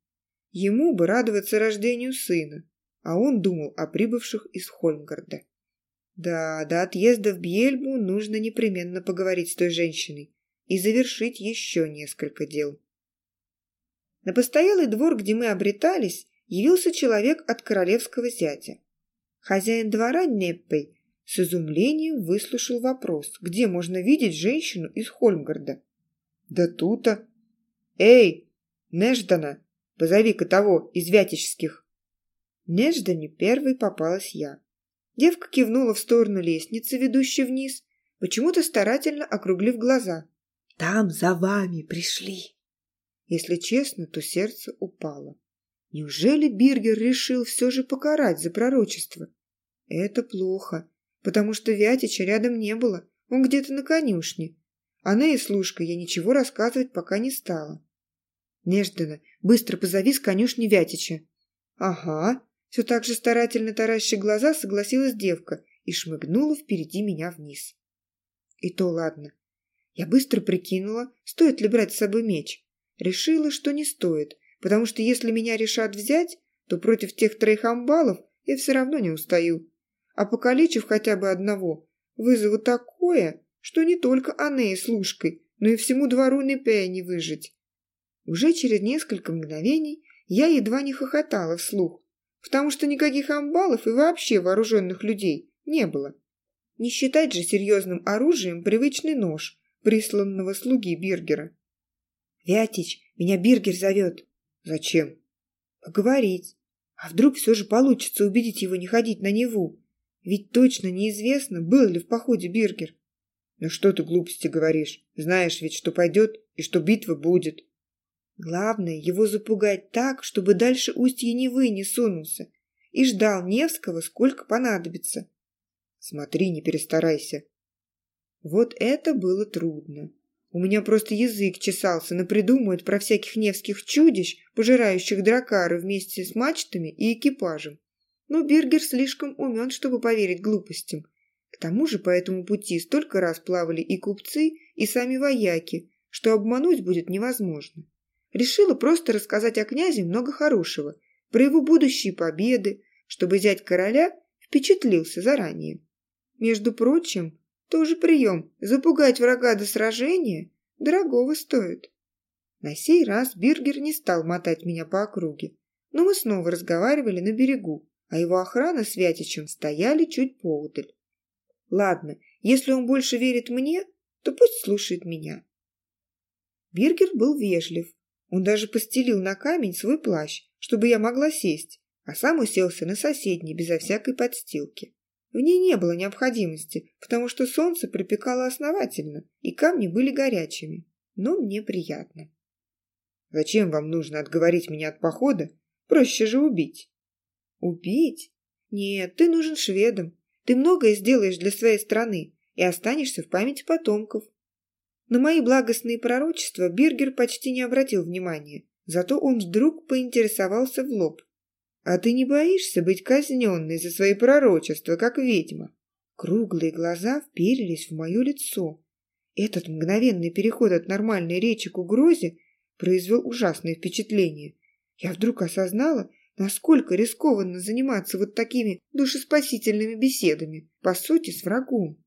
Ему бы радоваться рождению сына, а он думал о прибывших из Хольмгарда. Да, до отъезда в Бьельбу нужно непременно поговорить с той женщиной и завершить еще несколько дел. На постоялый двор, где мы обретались, явился человек от королевского зятя. Хозяин двора Неппей с изумлением выслушал вопрос, где можно видеть женщину из Хольмгарда. «Да тут-то!» «Эй, Неждана, позови-ка того из Вятических!» Неждане первой попалась я. Девка кивнула в сторону лестницы, ведущей вниз, почему-то старательно округлив глаза. «Там за вами пришли!» Если честно, то сердце упало. Неужели Биргер решил все же покарать за пророчество? Это плохо, потому что Вятича рядом не было, он где-то на конюшне. А на слушка я ничего рассказывать пока не стала. Неждана, быстро позови с конюшни Вятича. Ага, все так же старательно тараща глаза согласилась девка и шмыгнула впереди меня вниз. И то ладно. Я быстро прикинула, стоит ли брать с собой меч. Решила, что не стоит, потому что если меня решат взять, то против тех троих амбалов я все равно не устаю. А покалечив хотя бы одного, вызову такое, что не только Анне с Лужкой, но и всему двору Непея не выжить. Уже через несколько мгновений я едва не хохотала вслух, потому что никаких амбалов и вообще вооруженных людей не было. Не считать же серьезным оружием привычный нож, присланного слуги Биргера. «Вятич, меня Биргер зовет». «Зачем?» «Поговорить. А вдруг все же получится убедить его не ходить на Неву? Ведь точно неизвестно, был ли в походе Биргер». «Ну что ты глупости говоришь? Знаешь ведь, что пойдет и что битва будет». Главное, его запугать так, чтобы дальше устье Невы не сунулся и ждал Невского, сколько понадобится. Смотри, не перестарайся. Вот это было трудно. У меня просто язык чесался напридумывать про всяких невских чудищ, пожирающих дракары вместе с мачтами и экипажем. Но Биргер слишком умен, чтобы поверить глупостям. К тому же по этому пути столько раз плавали и купцы, и сами вояки, что обмануть будет невозможно. Решила просто рассказать о князе много хорошего, про его будущие победы, чтобы зять короля впечатлился заранее. Между прочим, тоже прием запугать врага до сражения дорогого стоит. На сей раз Биргер не стал мотать меня по округе, но мы снова разговаривали на берегу, а его охрана с Вятичем стояли чуть поудаль. Ладно, если он больше верит мне, то пусть слушает меня. Биргер был вежлив. Он даже постелил на камень свой плащ, чтобы я могла сесть, а сам уселся на соседний безо всякой подстилки. В ней не было необходимости, потому что солнце припекало основательно, и камни были горячими. Но мне приятно. «Зачем вам нужно отговорить меня от похода? Проще же убить». «Убить? Нет, ты нужен шведам. Ты многое сделаешь для своей страны и останешься в памяти потомков». На мои благостные пророчества Биргер почти не обратил внимания, зато он вдруг поинтересовался в лоб. А ты не боишься быть казненной за свои пророчества, как ведьма?» Круглые глаза вперились в мое лицо. Этот мгновенный переход от нормальной речи к угрозе произвел ужасное впечатление. Я вдруг осознала, насколько рискованно заниматься вот такими душеспасительными беседами, по сути, с врагом.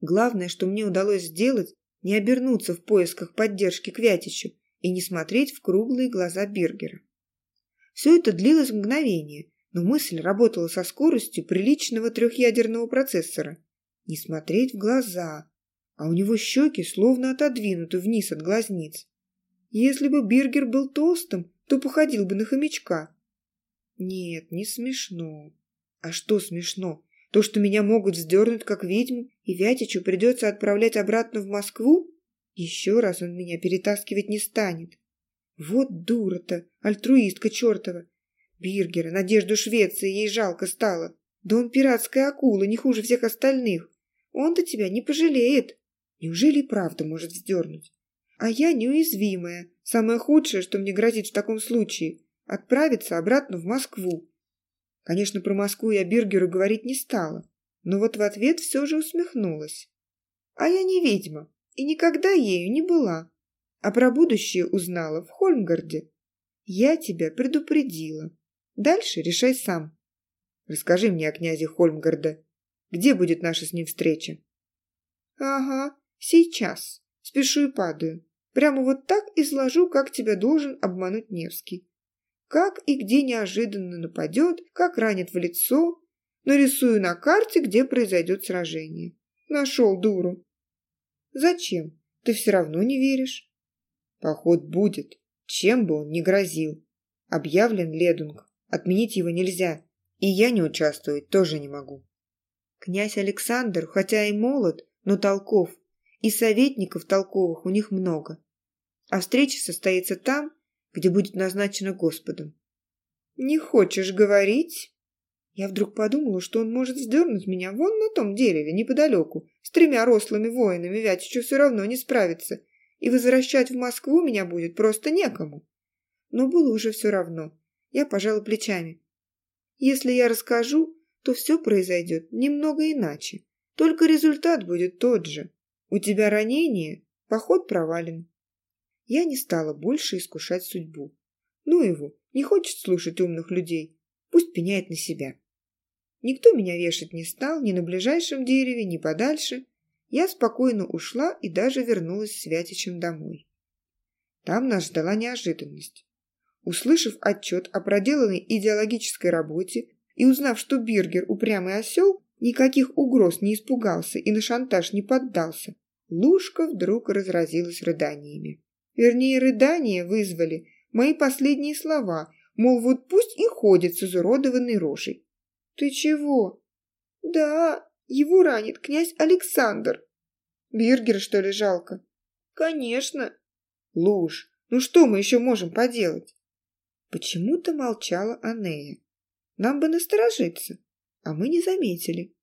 Главное, что мне удалось сделать, не обернуться в поисках поддержки к Вятичу и не смотреть в круглые глаза Бергера. Все это длилось мгновение, но мысль работала со скоростью приличного трехъядерного процессора. Не смотреть в глаза, а у него щеки словно отодвинуты вниз от глазниц. Если бы Биргер был толстым, то походил бы на хомячка. Нет, не смешно. А что смешно? То, что меня могут вздернуть как ведьму, и Вятичу придется отправлять обратно в Москву? Еще раз он меня перетаскивать не станет. Вот дура-то, альтруистка чертова. Биргера, надежду Швеции, ей жалко стало. Да он пиратская акула, не хуже всех остальных. Он-то тебя не пожалеет. Неужели и правда может вздернуть? А я неуязвимая. Самое худшее, что мне грозит в таком случае – отправиться обратно в Москву. Конечно, про Москву я Биргеру говорить не стала, но вот в ответ все же усмехнулась. А я не ведьма и никогда ею не была, а про будущее узнала в Хольмгарде. Я тебя предупредила. Дальше решай сам. Расскажи мне о князе Хольмгарда. Где будет наша с ним встреча? Ага, сейчас. Спешу и падаю. Прямо вот так изложу, как тебя должен обмануть Невский как и где неожиданно нападет, как ранит в лицо, нарисую на карте, где произойдет сражение. Нашел дуру. Зачем? Ты все равно не веришь. Поход будет, чем бы он ни грозил. Объявлен ледунг, отменить его нельзя, и я не участвовать тоже не могу. Князь Александр, хотя и молод, но толков, и советников толковых у них много. А встреча состоится там, где будет назначено Господом. «Не хочешь говорить?» Я вдруг подумала, что он может вздернуть меня вон на том дереве, неподалеку, с тремя рослыми воинами Вятичу все равно не справится, и возвращать в Москву меня будет просто некому. Но было уже все равно. Я пожала плечами. Если я расскажу, то все произойдет немного иначе. Только результат будет тот же. У тебя ранение, поход провален. Я не стала больше искушать судьбу. Ну его, не хочет слушать умных людей. Пусть пеняет на себя. Никто меня вешать не стал ни на ближайшем дереве, ни подальше. Я спокойно ушла и даже вернулась с Вятичем домой. Там нас ждала неожиданность. Услышав отчет о проделанной идеологической работе и узнав, что Биргер упрямый осел, никаких угроз не испугался и на шантаж не поддался, Лушка вдруг разразилась рыданиями. Вернее, рыдания вызвали мои последние слова, мол, вот пусть и ходит с изуродованной рожей. «Ты чего?» «Да, его ранит князь Александр». «Биргера, что ли, жалко?» «Конечно». «Луж, ну что мы еще можем поделать?» Почему-то молчала Анея. Нам бы насторожиться, а мы не заметили.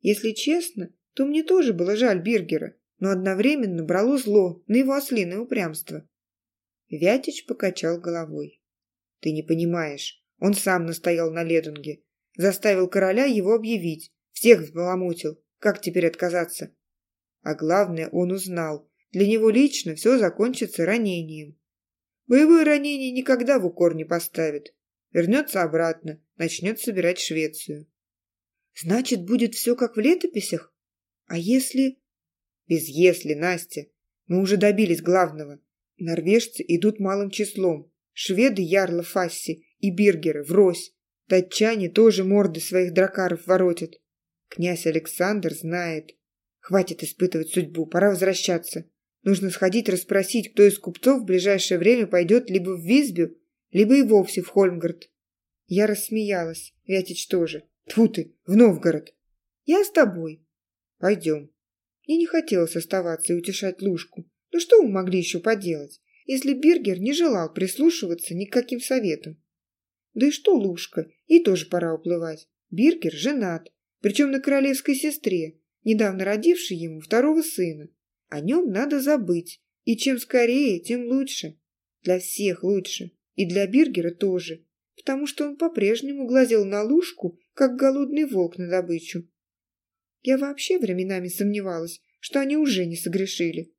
Если честно, то мне тоже было жаль Биргера но одновременно брало зло на его ослиное упрямство. Вятич покачал головой. «Ты не понимаешь, он сам настоял на ледунге, заставил короля его объявить, всех взбаламутил, как теперь отказаться? А главное, он узнал, для него лично все закончится ранением. Боевое ранение никогда в укор не поставит. Вернется обратно, начнет собирать Швецию. Значит, будет все как в летописях? А если... Без «если», Настя. Мы уже добились главного. Норвежцы идут малым числом. Шведы Ярла Фасси и Биргеры врозь. Датчане тоже морды своих дракаров воротят. Князь Александр знает. Хватит испытывать судьбу, пора возвращаться. Нужно сходить расспросить, кто из купцов в ближайшее время пойдет либо в Визбю, либо и вовсе в Хольмгард. Я рассмеялась, Вятич тоже. Тьфу ты, в Новгород. Я с тобой. Пойдем. Мне не хотелось оставаться и утешать Лужку. Но что мы могли еще поделать, если Бергер не желал прислушиваться ни к каким советам? Да и что Лужка, ей тоже пора уплывать. Биргер женат, причем на королевской сестре, недавно родившей ему второго сына. О нем надо забыть, и чем скорее, тем лучше. Для всех лучше, и для Биргера тоже, потому что он по-прежнему глазел на Лужку, как голодный волк на добычу. Я вообще временами сомневалась, что они уже не согрешили.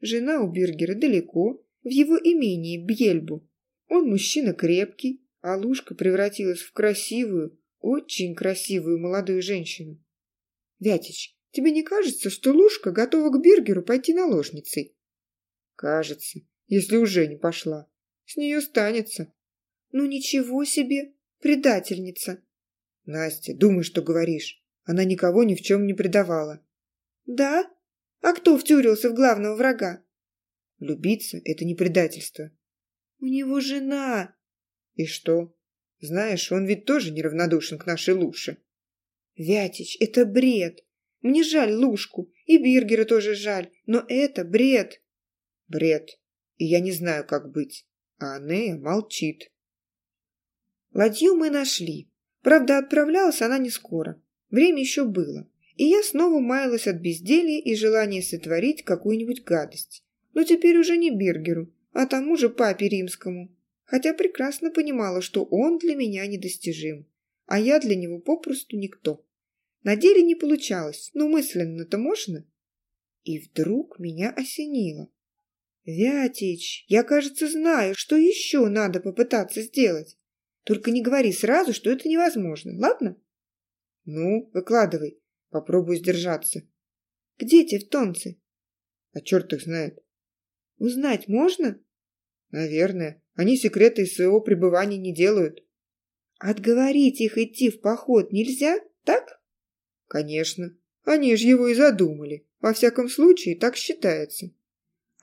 Жена у Биргера далеко, в его имении Бьельбу. Он мужчина крепкий, а Лушка превратилась в красивую, очень красивую молодую женщину. Вятич, тебе не кажется, что Лушка готова к Биргеру пойти наложницей? Кажется, если уже не пошла. С нее станется. Ну ничего себе, предательница. Настя, думай, что говоришь. Она никого ни в чем не предавала. Да? А кто втюрился в главного врага? Любиться – это не предательство. У него жена. И что? Знаешь, он ведь тоже неравнодушен к нашей Луше. Вятич, это бред. Мне жаль Лушку, и Биргера тоже жаль, но это бред. Бред. И я не знаю, как быть. А Анея молчит. Ладью мы нашли. Правда, отправлялась она не скоро. Время еще было. И я снова маялась от безделья и желания сотворить какую-нибудь гадость. Но теперь уже не Биргеру, а тому же папе римскому. Хотя прекрасно понимала, что он для меня недостижим, а я для него попросту никто. На деле не получалось, но мысленно-то можно. И вдруг меня осенило. «Вятич, я, кажется, знаю, что еще надо попытаться сделать. Только не говори сразу, что это невозможно, ладно?» «Ну, выкладывай, попробую сдержаться». «Где тевтонцы?» «А черт их знает». «Узнать можно?» «Наверное. Они секреты из своего пребывания не делают». «Отговорить их идти в поход нельзя, так?» «Конечно. Они же его и задумали. Во всяком случае, так считается».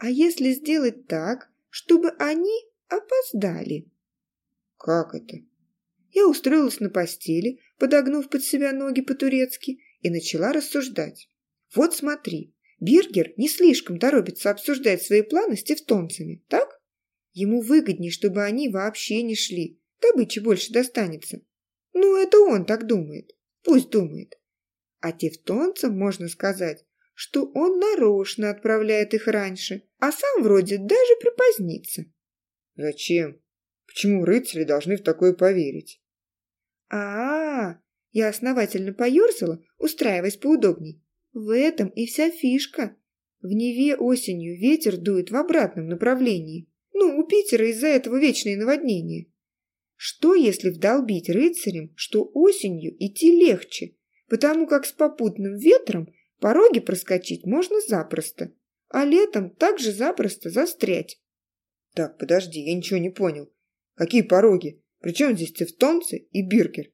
А если сделать так, чтобы они опоздали? Как это? Я устроилась на постели, подогнув под себя ноги по-турецки, и начала рассуждать. Вот смотри, Биргер не слишком торопится обсуждать свои планы с тевтонцами, так? Ему выгоднее, чтобы они вообще не шли, добычи больше достанется. Ну, это он так думает, пусть думает. А тевтонцам, можно сказать, что он нарочно отправляет их раньше, а сам вроде даже припозднится. Зачем? Почему рыцари должны в такое поверить? А, -а, -а я основательно поерзала, устраиваясь поудобней. В этом и вся фишка. В Неве осенью ветер дует в обратном направлении. Ну, у Питера из-за этого вечные наводнения. Что, если вдолбить рыцарям, что осенью идти легче, потому как с попутным ветром Пороги проскочить можно запросто, а летом также запросто застрять. Так, подожди, я ничего не понял. Какие пороги? Причем здесь тевтонцы и Биргер?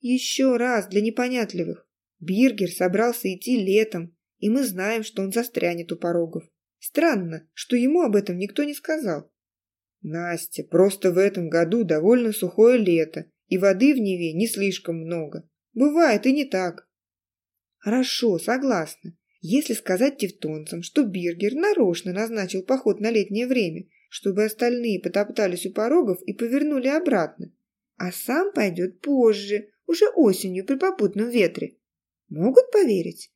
Еще раз для непонятливых. Биргер собрался идти летом, и мы знаем, что он застрянет у порогов. Странно, что ему об этом никто не сказал. Настя, просто в этом году довольно сухое лето, и воды в Неве не слишком много. Бывает и не так. Хорошо, согласна. Если сказать тевтонцам, что Биргер нарочно назначил поход на летнее время, чтобы остальные потоптались у порогов и повернули обратно, а сам пойдет позже, уже осенью при попутном ветре, могут поверить?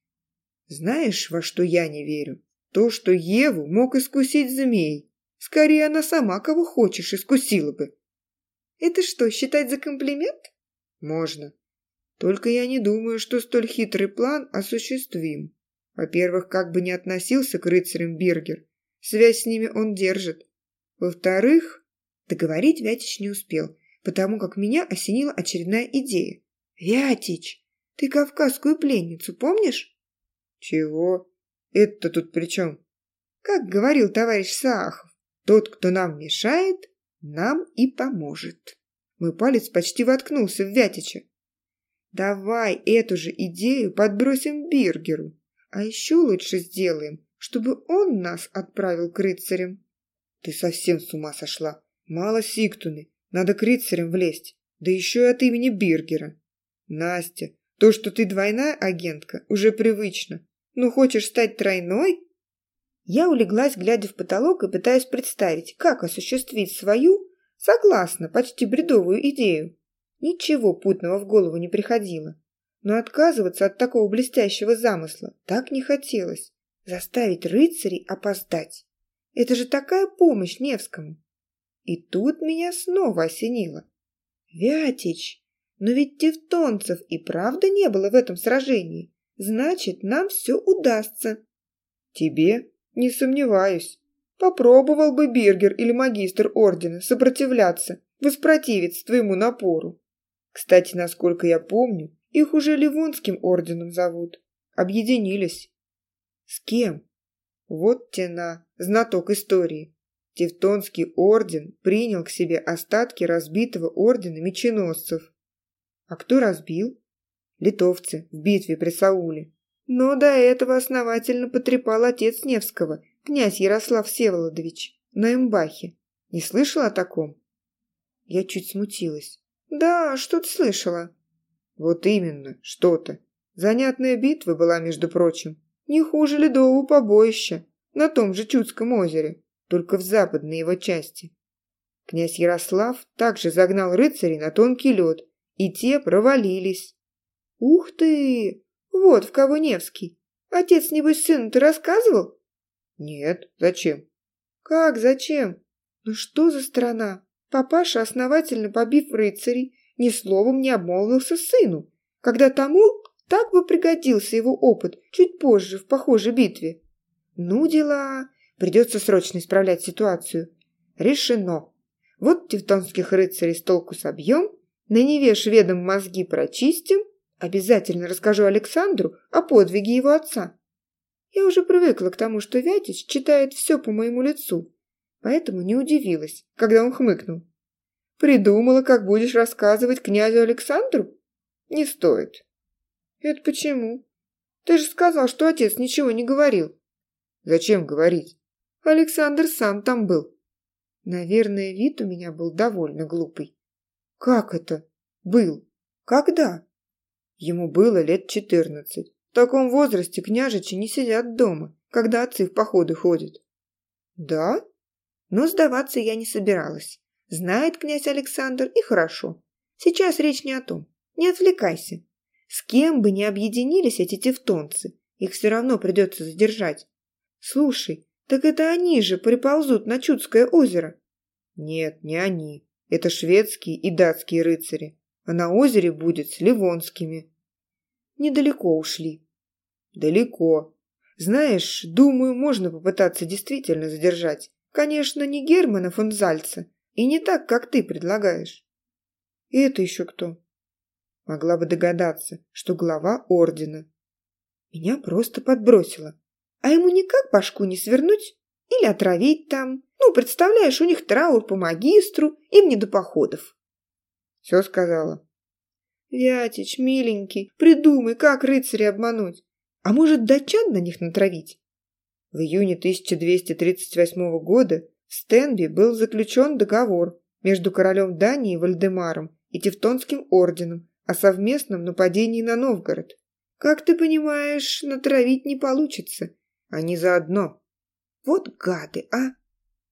Знаешь, во что я не верю? То, что Еву мог искусить змей. Скорее, она сама кого хочешь искусила бы. Это что, считать за комплимент? Можно. Только я не думаю, что столь хитрый план осуществим. Во-первых, как бы не относился к рыцарям Биргер, связь с ними он держит. Во-вторых, договорить Вятич не успел, потому как меня осенила очередная идея. «Вятич, ты кавказскую пленницу помнишь?» «Чего? Это тут при чем?» «Как говорил товарищ Саахов, тот, кто нам мешает, нам и поможет». Мой палец почти воткнулся в Вятича. Давай эту же идею подбросим Биргеру. А еще лучше сделаем, чтобы он нас отправил к рыцарям. Ты совсем с ума сошла. Мало Сиктуны. Надо к рыцарям влезть. Да еще и от имени Биргера. Настя, то, что ты двойная агентка, уже привычно. Ну, хочешь стать тройной? Я улеглась, глядя в потолок и пытаясь представить, как осуществить свою, согласно, почти бредовую идею. Ничего путного в голову не приходило. Но отказываться от такого блестящего замысла так не хотелось. Заставить рыцарей опоздать. Это же такая помощь Невскому. И тут меня снова осенило. Вятич, но ведь тевтонцев и правда не было в этом сражении. Значит, нам все удастся. Тебе? Не сомневаюсь. Попробовал бы Биргер или магистр ордена сопротивляться, воспротивиться твоему напору. Кстати, насколько я помню, их уже Ливонским орденом зовут. Объединились. С кем? Вот тена, знаток истории. Тевтонский орден принял к себе остатки разбитого ордена меченосцев. А кто разбил? Литовцы в битве при Сауле. Но до этого основательно потрепал отец Невского, князь Ярослав Всеволодович, на Эмбахе. Не слышала о таком? Я чуть смутилась. Да, что-то слышала. Вот именно, что-то. Занятная битва была, между прочим. Не хуже ледового побоища на том же Чудском озере, только в западной его части. Князь Ярослав также загнал рыцарей на тонкий лед, и те провалились. Ух ты! Вот в кого Невский. Отец, небось, сыну ты рассказывал? Нет, зачем? Как зачем? Ну что за страна? Папаша, основательно побив рыцарей, ни словом не обмолвился сыну, когда тому так бы пригодился его опыт чуть позже в похожей битве. Ну, дела. Придется срочно исправлять ситуацию. Решено. Вот тевтонских рыцарей с толку собьем, на Неве шведам мозги прочистим, обязательно расскажу Александру о подвиге его отца. Я уже привыкла к тому, что Вятич читает все по моему лицу, поэтому не удивилась, когда он хмыкнул. Придумала, как будешь рассказывать князю Александру? Не стоит. «Это почему? Ты же сказал, что отец ничего не говорил». «Зачем говорить? Александр сам там был». Наверное, вид у меня был довольно глупый. «Как это? Был? Когда?» Ему было лет четырнадцать. В таком возрасте княжичи не сидят дома, когда отцы в походы ходят. «Да?» Но сдаваться я не собиралась. Знает князь Александр, и хорошо. Сейчас речь не о том. Не отвлекайся. С кем бы ни объединились эти тевтонцы, их все равно придется задержать. Слушай, так это они же приползут на Чудское озеро. Нет, не они. Это шведские и датские рыцари. А на озере будет с ливонскими. Недалеко ушли. Далеко. Знаешь, думаю, можно попытаться действительно задержать. Конечно, не Германа фон Зальца. И не так, как ты предлагаешь. И это еще кто? Могла бы догадаться, что глава ордена. Меня просто подбросило. А ему никак башку не свернуть или отравить там. Ну, представляешь, у них траур по магистру, им не до походов. Все сказала. Вятич, миленький, придумай, как рыцаря обмануть. А может, датчан на них натравить? В июне 1238 года в Стенби был заключен договор между королем Дании Вальдемаром и Тевтонским орденом о совместном нападении на Новгород. Как ты понимаешь, натравить не получится. Они заодно. Вот гады, а!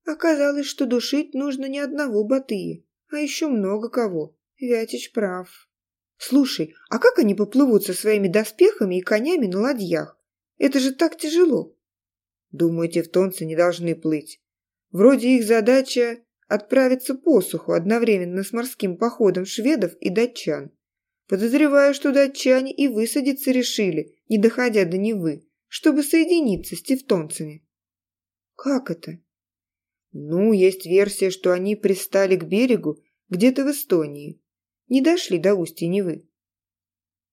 Оказалось, что душить нужно не одного Батыя, а еще много кого. Вятич прав. Слушай, а как они поплывут со своими доспехами и конями на ладьях? Это же так тяжело. Думаю, тевтонцы не должны плыть. Вроде их задача отправиться по суху одновременно с морским походом шведов и датчан. Подозреваю, что датчане и высадиться решили, не доходя до Невы, чтобы соединиться с тевтонцами. Как это? Ну, есть версия, что они пристали к берегу где-то в Эстонии. Не дошли до устья Невы.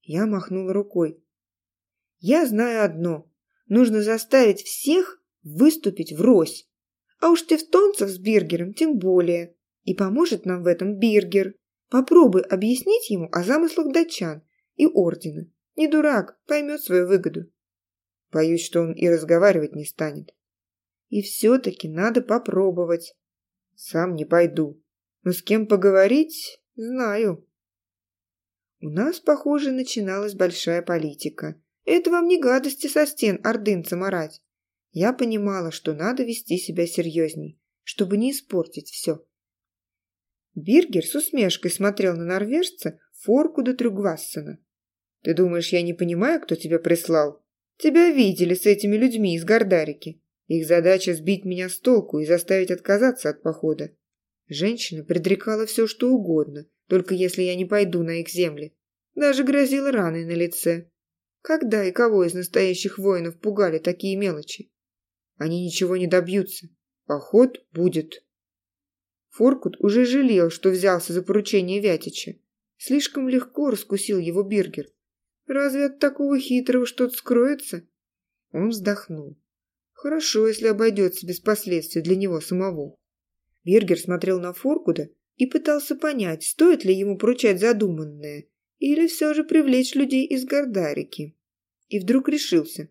Я махнула рукой. Я знаю одно. Нужно заставить всех выступить врозь. А уж тевтонцев с Биргером тем более. И поможет нам в этом Биргер. Попробуй объяснить ему о замыслах датчан и ордена. Не дурак, поймет свою выгоду. Боюсь, что он и разговаривать не станет. И все-таки надо попробовать. Сам не пойду. Но с кем поговорить, знаю. У нас, похоже, начиналась большая политика. Это вам не гадости со стен ордынцам орать. Я понимала, что надо вести себя серьезней, чтобы не испортить все. Биргер с усмешкой смотрел на норвежца Форкуда Трюгвассена. «Ты думаешь, я не понимаю, кто тебя прислал? Тебя видели с этими людьми из Гордарики. Их задача сбить меня с толку и заставить отказаться от похода. Женщина предрекала все, что угодно, только если я не пойду на их земли. Даже грозила раной на лице. Когда и кого из настоящих воинов пугали такие мелочи? Они ничего не добьются. Поход будет. Форкут уже жалел, что взялся за поручение Вятича. Слишком легко раскусил его Биргер. Разве от такого хитрого что-то скроется? Он вздохнул. Хорошо, если обойдется без последствий для него самого. Бергер смотрел на Форкуда и пытался понять, стоит ли ему поручать задуманное, или все же привлечь людей из Гордарики. И вдруг решился.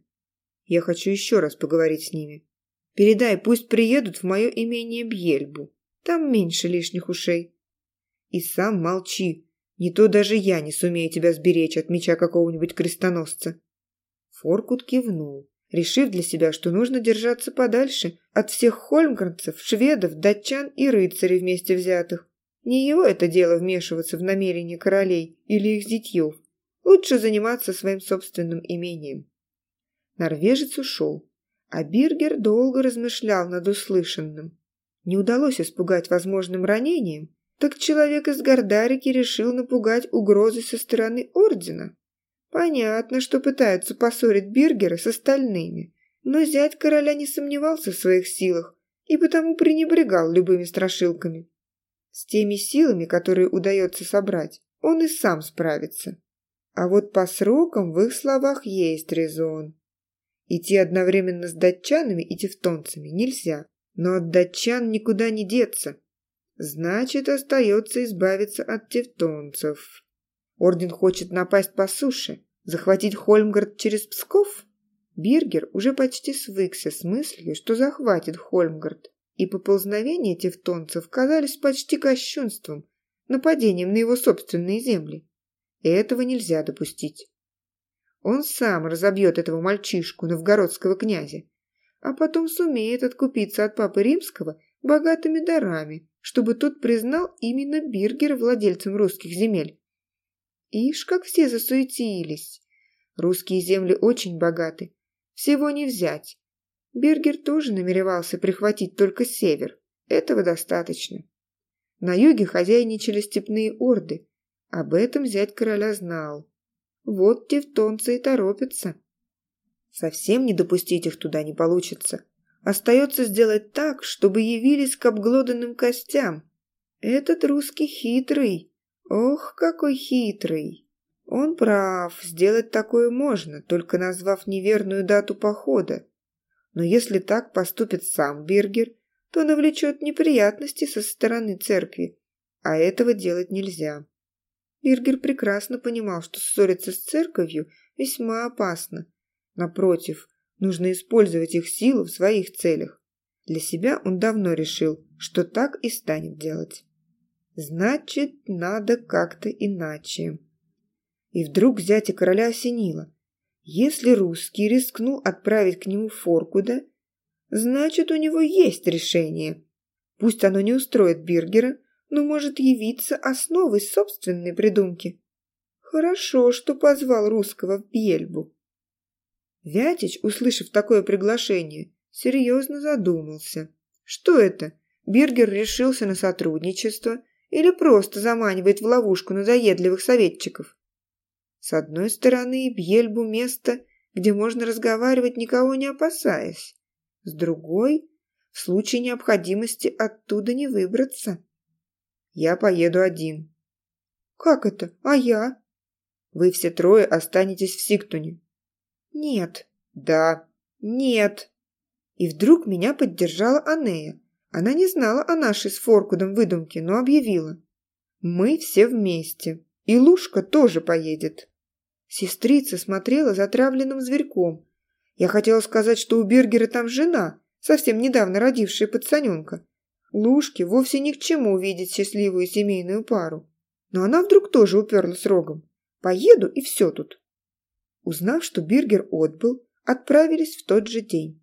Я хочу еще раз поговорить с ними. Передай, пусть приедут в мое имение Бьельбу. Там меньше лишних ушей. И сам молчи. Не то даже я не сумею тебя сберечь от меча какого-нибудь крестоносца. Форкут кивнул, решив для себя, что нужно держаться подальше от всех хольмгардцев, шведов, датчан и рыцарей вместе взятых. Не его это дело вмешиваться в намерения королей или их зятьев. Лучше заниматься своим собственным имением. Норвежец ушел, а Биргер долго размышлял над услышанным. Не удалось испугать возможным ранением, так человек из Гордарики решил напугать угрозы со стороны Ордена. Понятно, что пытаются поссорить Биргера с остальными, но зять короля не сомневался в своих силах и потому пренебрегал любыми страшилками. С теми силами, которые удается собрать, он и сам справится. А вот по срокам в их словах есть резон. Идти одновременно с датчанами и тевтонцами нельзя, но от датчан никуда не деться. Значит, остается избавиться от тевтонцев. Орден хочет напасть по суше, захватить Хольмгард через Псков? Биргер уже почти свыкся с мыслью, что захватит Хольмгард, и поползновения тевтонцев казались почти кощунством, нападением на его собственные земли. И этого нельзя допустить. Он сам разобьет этого мальчишку, новгородского князя, а потом сумеет откупиться от папы римского богатыми дарами, чтобы тот признал именно Биргера владельцем русских земель. Ишь, как все засуетились. Русские земли очень богаты. Всего не взять. Бергер тоже намеревался прихватить только север. Этого достаточно. На юге хозяйничали степные орды. Об этом зять короля знал. Вот тевтонцы и торопятся. Совсем не допустить их туда не получится. Остается сделать так, чтобы явились к обглоданным костям. Этот русский хитрый. Ох, какой хитрый. Он прав, сделать такое можно, только назвав неверную дату похода. Но если так поступит сам Бергер, то навлечет неприятности со стороны церкви, а этого делать нельзя. Биргер прекрасно понимал, что ссориться с церковью весьма опасно. Напротив, нужно использовать их силу в своих целях. Для себя он давно решил, что так и станет делать. Значит, надо как-то иначе. И вдруг зятя короля осенило. Если русский рискнул отправить к нему Форкуда, значит, у него есть решение. Пусть оно не устроит Биргера, но может явиться основой собственной придумки. Хорошо, что позвал русского в Бельбу. Вятич, услышав такое приглашение, серьезно задумался. Что это? Биргер решился на сотрудничество или просто заманивает в ловушку надоедливых советчиков? С одной стороны, Бьельбу – место, где можно разговаривать, никого не опасаясь. С другой, в случае необходимости оттуда не выбраться. Я поеду один. Как это? А я? Вы все трое останетесь в Сиктуне. Нет. Да. Нет. И вдруг меня поддержала Анея. Она не знала о нашей с Форкудом выдумке, но объявила. Мы все вместе. И Лушка тоже поедет. Сестрица смотрела за травленным зверьком. Я хотела сказать, что у Бергера там жена, совсем недавно родившая пацаненка. Лушке вовсе ни к чему увидеть счастливую семейную пару. Но она вдруг тоже уперлась рогом. Поеду и все тут. Узнав, что Биргер отбыл, отправились в тот же день.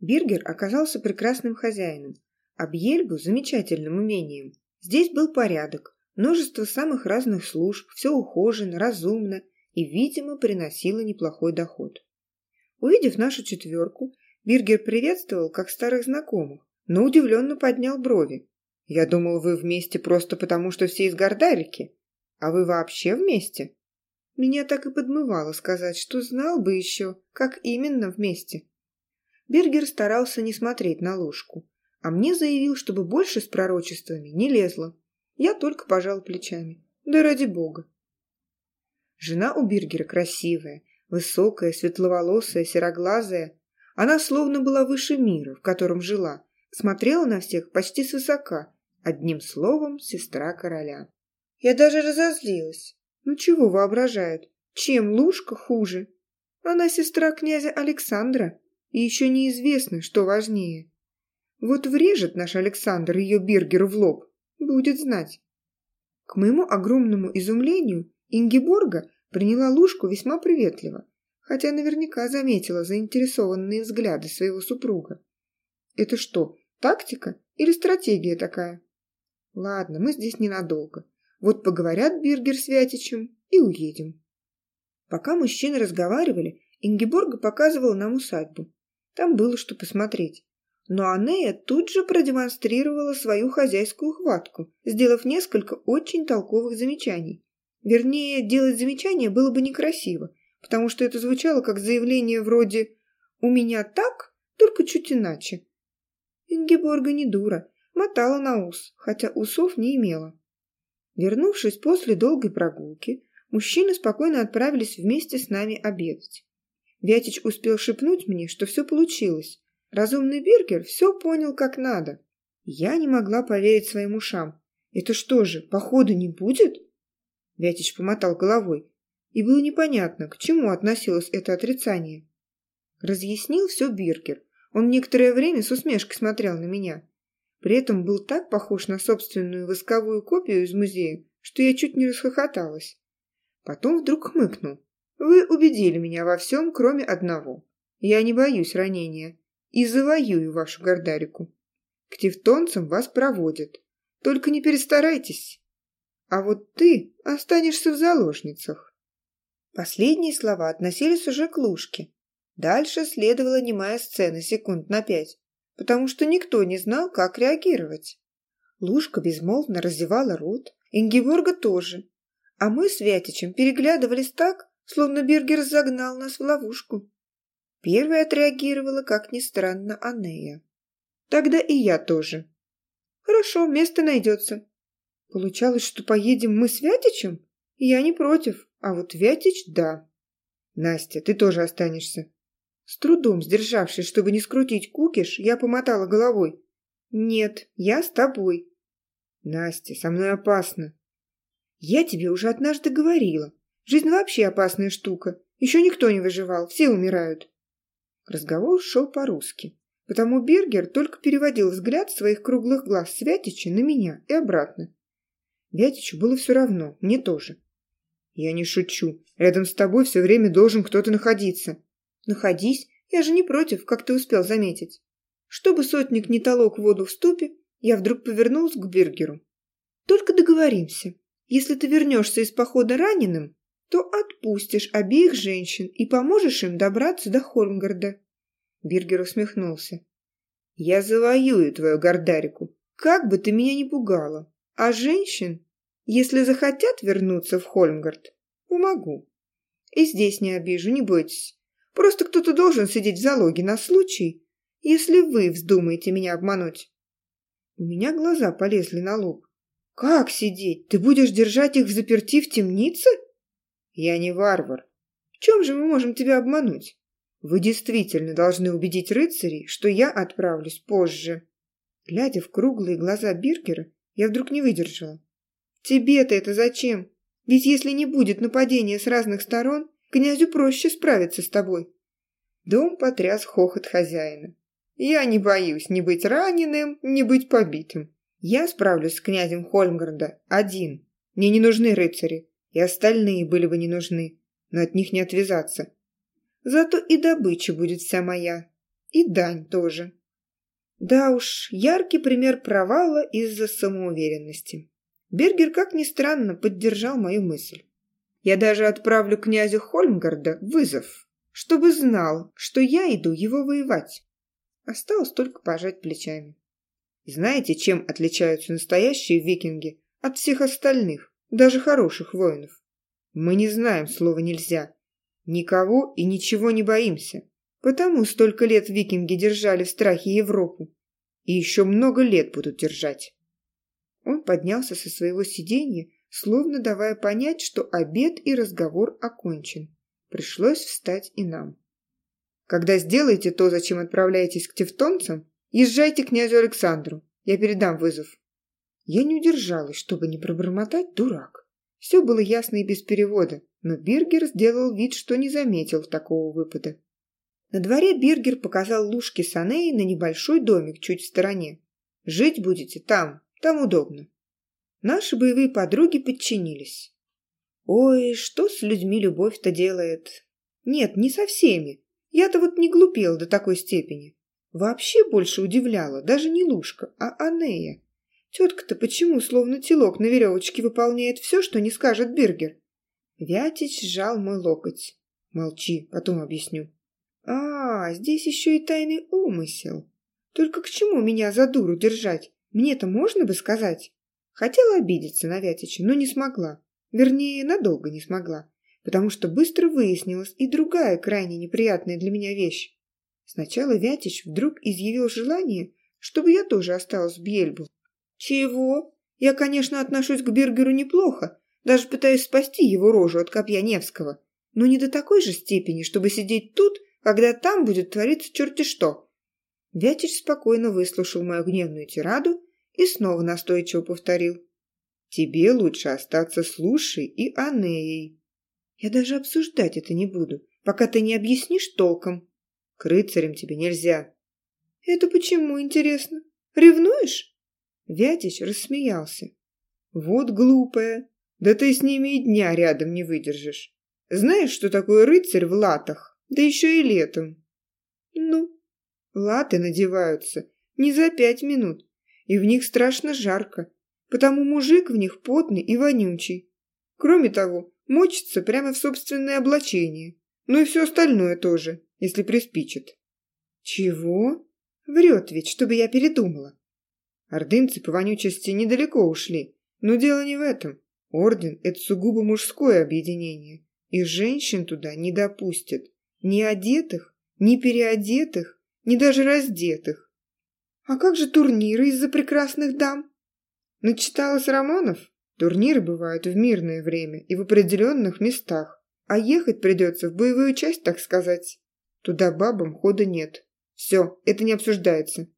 Биргер оказался прекрасным хозяином, а Бьельбу – замечательным умением. Здесь был порядок, множество самых разных служб, все ухожено, разумно и, видимо, приносило неплохой доход. Увидев нашу четверку, Биргер приветствовал как старых знакомых, но удивленно поднял брови. «Я думал, вы вместе просто потому, что все из Гордарики. А вы вообще вместе?» Меня так и подмывало сказать, что знал бы еще, как именно вместе. Бергер старался не смотреть на ложку, а мне заявил, чтобы больше с пророчествами не лезло. Я только пожал плечами. Да ради бога. Жена у Биргера красивая, высокая, светловолосая, сероглазая, Она словно была выше мира, в котором жила, смотрела на всех почти свысока, одним словом, сестра короля. Я даже разозлилась. Ну чего воображают? Чем Лушка хуже? Она сестра князя Александра, и еще неизвестно, что важнее. Вот врежет наш Александр ее Биргеру в лоб, будет знать. К моему огромному изумлению Ингиборга приняла Лушку весьма приветливо, хотя наверняка заметила заинтересованные взгляды своего супруга. Это что, тактика или стратегия такая? Ладно, мы здесь ненадолго. Вот поговорят Биргер с Вятичем и уедем. Пока мужчины разговаривали, Ингиборга показывала нам усадьбу. Там было что посмотреть. Но Анея тут же продемонстрировала свою хозяйскую хватку, сделав несколько очень толковых замечаний. Вернее, делать замечания было бы некрасиво, потому что это звучало как заявление вроде «У меня так, только чуть иначе». Ингеборга не дура, мотала на ус, хотя усов не имела. Вернувшись после долгой прогулки, мужчины спокойно отправились вместе с нами обедать. Вятич успел шепнуть мне, что все получилось. Разумный Бергер все понял как надо. Я не могла поверить своим ушам. Это что же, похода не будет? Вятич помотал головой. И было непонятно, к чему относилось это отрицание. Разъяснил все Биркер. Он некоторое время с усмешкой смотрел на меня. При этом был так похож на собственную восковую копию из музея, что я чуть не расхохоталась. Потом вдруг хмыкнул. «Вы убедили меня во всем, кроме одного. Я не боюсь ранения и завоюю вашу гордарику. К тевтонцам вас проводят. Только не перестарайтесь. А вот ты останешься в заложницах». Последние слова относились уже к Лужке. Дальше следовала немая сцена секунд на пять, потому что никто не знал, как реагировать. Лужка безмолвно разевала рот, Ингеборга тоже, а мы с Вятичем переглядывались так, словно Бергер загнал нас в ловушку. Первой отреагировала, как ни странно, Анея. Тогда и я тоже. Хорошо, место найдется. Получалось, что поедем мы с Вятичем? Я не против, а вот Вятич – да. Настя, ты тоже останешься. С трудом сдержавшись, чтобы не скрутить кукиш, я помотала головой. Нет, я с тобой. Настя, со мной опасно. Я тебе уже однажды говорила. Жизнь вообще опасная штука. Еще никто не выживал, все умирают. Разговор шел по-русски, потому Бергер только переводил взгляд своих круглых глаз с Вятича на меня и обратно. Вятичу было все равно, мне тоже. Я не шучу. Рядом с тобой все время должен кто-то находиться. Находись, я же не против, как ты успел заметить. Чтобы сотник не толок воду в ступе, я вдруг повернулась к Бергеру. Только договоримся. Если ты вернешься из похода раненым, то отпустишь обеих женщин и поможешь им добраться до Хольмгарда. Биргер усмехнулся. Я завоюю твою Гордарику, как бы ты меня ни пугала. А женщин, если захотят вернуться в Хольмгард, помогу. И здесь не обижу, не бойтесь. Просто кто-то должен сидеть в залоге на случай, если вы вздумаете меня обмануть. У меня глаза полезли на лоб. Как сидеть? Ты будешь держать их в заперти в темнице? Я не варвар. В чем же мы можем тебя обмануть? Вы действительно должны убедить рыцарей, что я отправлюсь позже. Глядя в круглые глаза Биркера, я вдруг не выдержала. Тебе-то это зачем? Ведь если не будет нападения с разных сторон, князю проще справиться с тобой. Дом потряс хохот хозяина. Я не боюсь ни быть раненым, ни быть побитым. Я справлюсь с князем Хольмгарда один. Мне не нужны рыцари и остальные были бы не нужны, но от них не отвязаться. Зато и добыча будет вся моя, и дань тоже. Да уж, яркий пример провала из-за самоуверенности. Бергер, как ни странно, поддержал мою мысль. Я даже отправлю князю Хольмгарда вызов, чтобы знал, что я иду его воевать. Осталось только пожать плечами. Знаете, чем отличаются настоящие викинги от всех остальных? Даже хороших воинов. Мы не знаем слова «нельзя». Никого и ничего не боимся. Потому столько лет викинги держали в страхе Европу. И еще много лет будут держать. Он поднялся со своего сиденья, словно давая понять, что обед и разговор окончен. Пришлось встать и нам. Когда сделаете то, зачем отправляетесь к тевтонцам, езжайте к князю Александру. Я передам вызов». Я не удержалась, чтобы не пробормотать дурак. Все было ясно и без перевода, но Биргер сделал вид, что не заметил такого выпада. На дворе Биргер показал Лушке Санеи на небольшой домик чуть в стороне. «Жить будете там, там удобно». Наши боевые подруги подчинились. Ой, что с людьми любовь-то делает? Нет, не со всеми. Я-то вот не глупел до такой степени. Вообще больше удивляла даже не Лушка, а Анея. Тетка-то почему словно телок на веревочке выполняет все, что не скажет Биргер? Вятич сжал мой локоть. Молчи, потом объясню. А, здесь еще и тайный умысел. Только к чему меня за дуру держать? Мне-то можно бы сказать? Хотела обидеться на Вятича, но не смогла. Вернее, надолго не смогла потому что быстро выяснилась и другая крайне неприятная для меня вещь. Сначала Вятич вдруг изъявил желание, чтобы я тоже осталась в Бьельбу. Чего? Я, конечно, отношусь к Бергеру неплохо, даже пытаюсь спасти его рожу от копья Невского, но не до такой же степени, чтобы сидеть тут, когда там будет твориться черти что. Вятич спокойно выслушал мою гневную тираду и снова настойчиво повторил. «Тебе лучше остаться с Лушей и Анеей. Я даже обсуждать это не буду, пока ты не объяснишь толком. К рыцарям тебе нельзя. Это почему, интересно? Ревнуешь? Вятич рассмеялся. Вот глупая. Да ты с ними и дня рядом не выдержишь. Знаешь, что такое рыцарь в латах? Да еще и летом. Ну, латы надеваются не за пять минут, и в них страшно жарко, потому мужик в них потный и вонючий. Кроме того, Мочится прямо в собственное облачение. Ну и все остальное тоже, если приспичит. Чего? Врет ведь, чтобы я передумала. Ордынцы по вонючести недалеко ушли. Но дело не в этом. Орден – это сугубо мужское объединение. И женщин туда не допустят. Ни одетых, ни переодетых, ни даже раздетых. А как же турниры из-за прекрасных дам? Начиталась романов? Турниры бывают в мирное время и в определенных местах, а ехать придется в боевую часть, так сказать. Туда бабам хода нет. Все, это не обсуждается.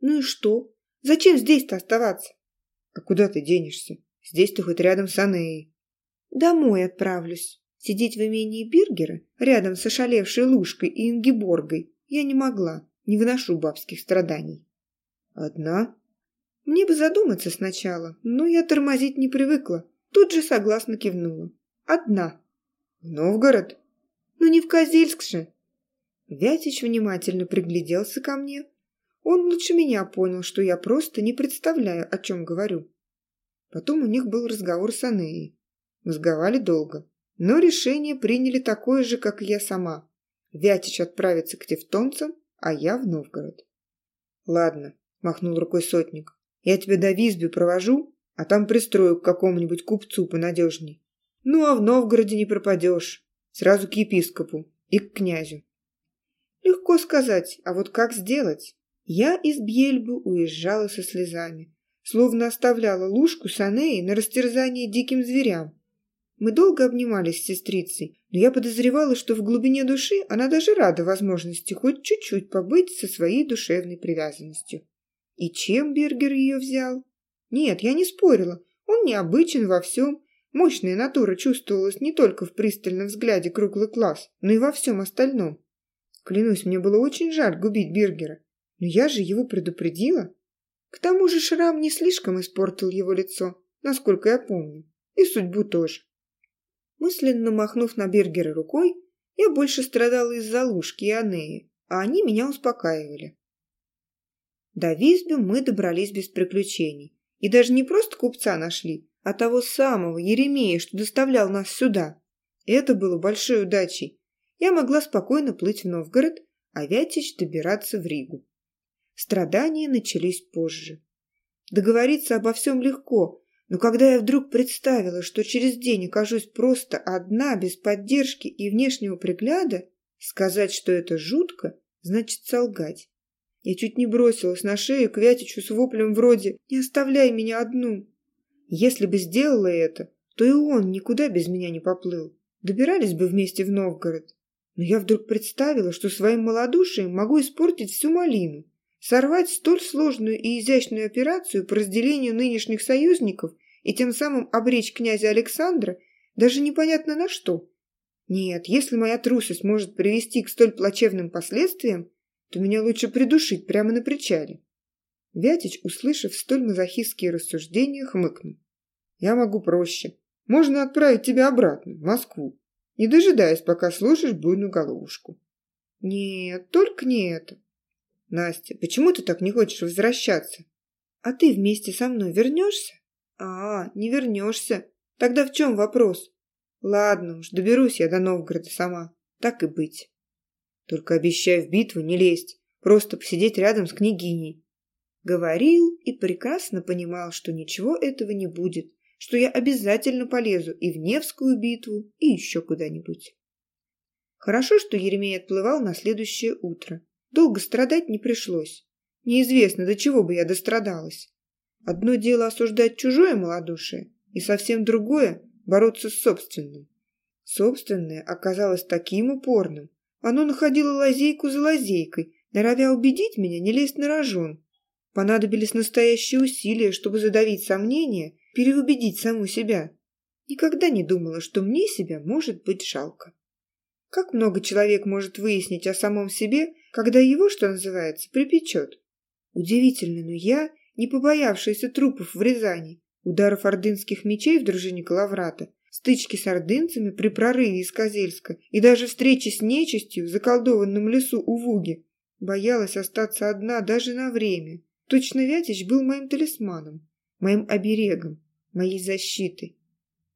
Ну и что? Зачем здесь-то оставаться? А куда ты денешься? Здесь ты хоть рядом с Анеей. Домой отправлюсь. Сидеть в имении Биргера рядом с ошалевшей Лушкой и Ингеборгой я не могла, не выношу бабских страданий. Одна? Мне бы задуматься сначала, но я тормозить не привыкла. Тут же согласно кивнула. Одна. В Новгород? Ну не в Козельск же. Вятич внимательно пригляделся ко мне. Он лучше меня понял, что я просто не представляю, о чем говорю. Потом у них был разговор с Анеей. Мозговали долго, но решение приняли такое же, как и я сама. Вятич отправится к тевтонцам, а я в Новгород. «Ладно», – махнул рукой сотник. Я тебя до Визби провожу, а там пристрою к какому-нибудь купцу понадежней. Ну, а в Новгороде не пропадешь. Сразу к епископу и к князю. Легко сказать, а вот как сделать? Я из Бьельбы уезжала со слезами, словно оставляла лужку с Анеей на растерзание диким зверям. Мы долго обнимались с сестрицей, но я подозревала, что в глубине души она даже рада возможности хоть чуть-чуть побыть со своей душевной привязанностью. И чем Бергер ее взял? Нет, я не спорила. Он необычен во всем. Мощная натура чувствовалась не только в пристальном взгляде круглый класс, но и во всем остальном. Клянусь, мне было очень жаль губить Бергера. Но я же его предупредила. К тому же шрам не слишком испортил его лицо, насколько я помню. И судьбу тоже. Мысленно махнув на Бергера рукой, я больше страдала из-за Лушки и Анеи, а они меня успокаивали. До Визби мы добрались без приключений. И даже не просто купца нашли, а того самого Еремея, что доставлял нас сюда. Это было большой удачей. Я могла спокойно плыть в Новгород, а Вятич добираться в Ригу. Страдания начались позже. Договориться обо всем легко, но когда я вдруг представила, что через день окажусь просто одна, без поддержки и внешнего пригляда, сказать, что это жутко, значит солгать. Я чуть не бросилась на шею к Вятичу с воплем вроде «Не оставляй меня одну!». Если бы сделала это, то и он никуда без меня не поплыл. Добирались бы вместе в Новгород. Но я вдруг представила, что своим малодушием могу испортить всю малину, сорвать столь сложную и изящную операцию по разделению нынешних союзников и тем самым обречь князя Александра даже непонятно на что. Нет, если моя трусость может привести к столь плачевным последствиям, то меня лучше придушить прямо на причале. Вятич, услышав столь мазохистские рассуждения, хмыкнул. «Я могу проще. Можно отправить тебя обратно, в Москву, не дожидаясь, пока слушаешь буйную головушку». «Нет, только не это». «Настя, почему ты так не хочешь возвращаться?» «А ты вместе со мной вернешься?» «А, не вернешься. Тогда в чем вопрос?» «Ладно уж, доберусь я до Новгорода сама. Так и быть. Только обещай в битву не лезть, просто посидеть рядом с княгиней. Говорил и прекрасно понимал, что ничего этого не будет, что я обязательно полезу и в Невскую битву, и еще куда-нибудь. Хорошо, что Еремей отплывал на следующее утро. Долго страдать не пришлось. Неизвестно, до чего бы я дострадалась. Одно дело осуждать чужое малодушие, и совсем другое – бороться с собственным. Собственное оказалось таким упорным. Оно находило лазейку за лазейкой, норовя убедить меня не лезть на рожон, Понадобились настоящие усилия, чтобы задавить сомнения, переубедить саму себя. Никогда не думала, что мне себя может быть жалко. Как много человек может выяснить о самом себе, когда его, что называется, припечет? Удивительно, но я, не побоявшаяся трупов в Рязани, ударов ордынских мечей в дружине Калаврата, стычки с ордынцами при прорыве из Козельска и даже встречи с нечистью в заколдованном лесу у Вуги, боялась остаться одна даже на время. Точно Вятич был моим талисманом, моим оберегом, моей защитой.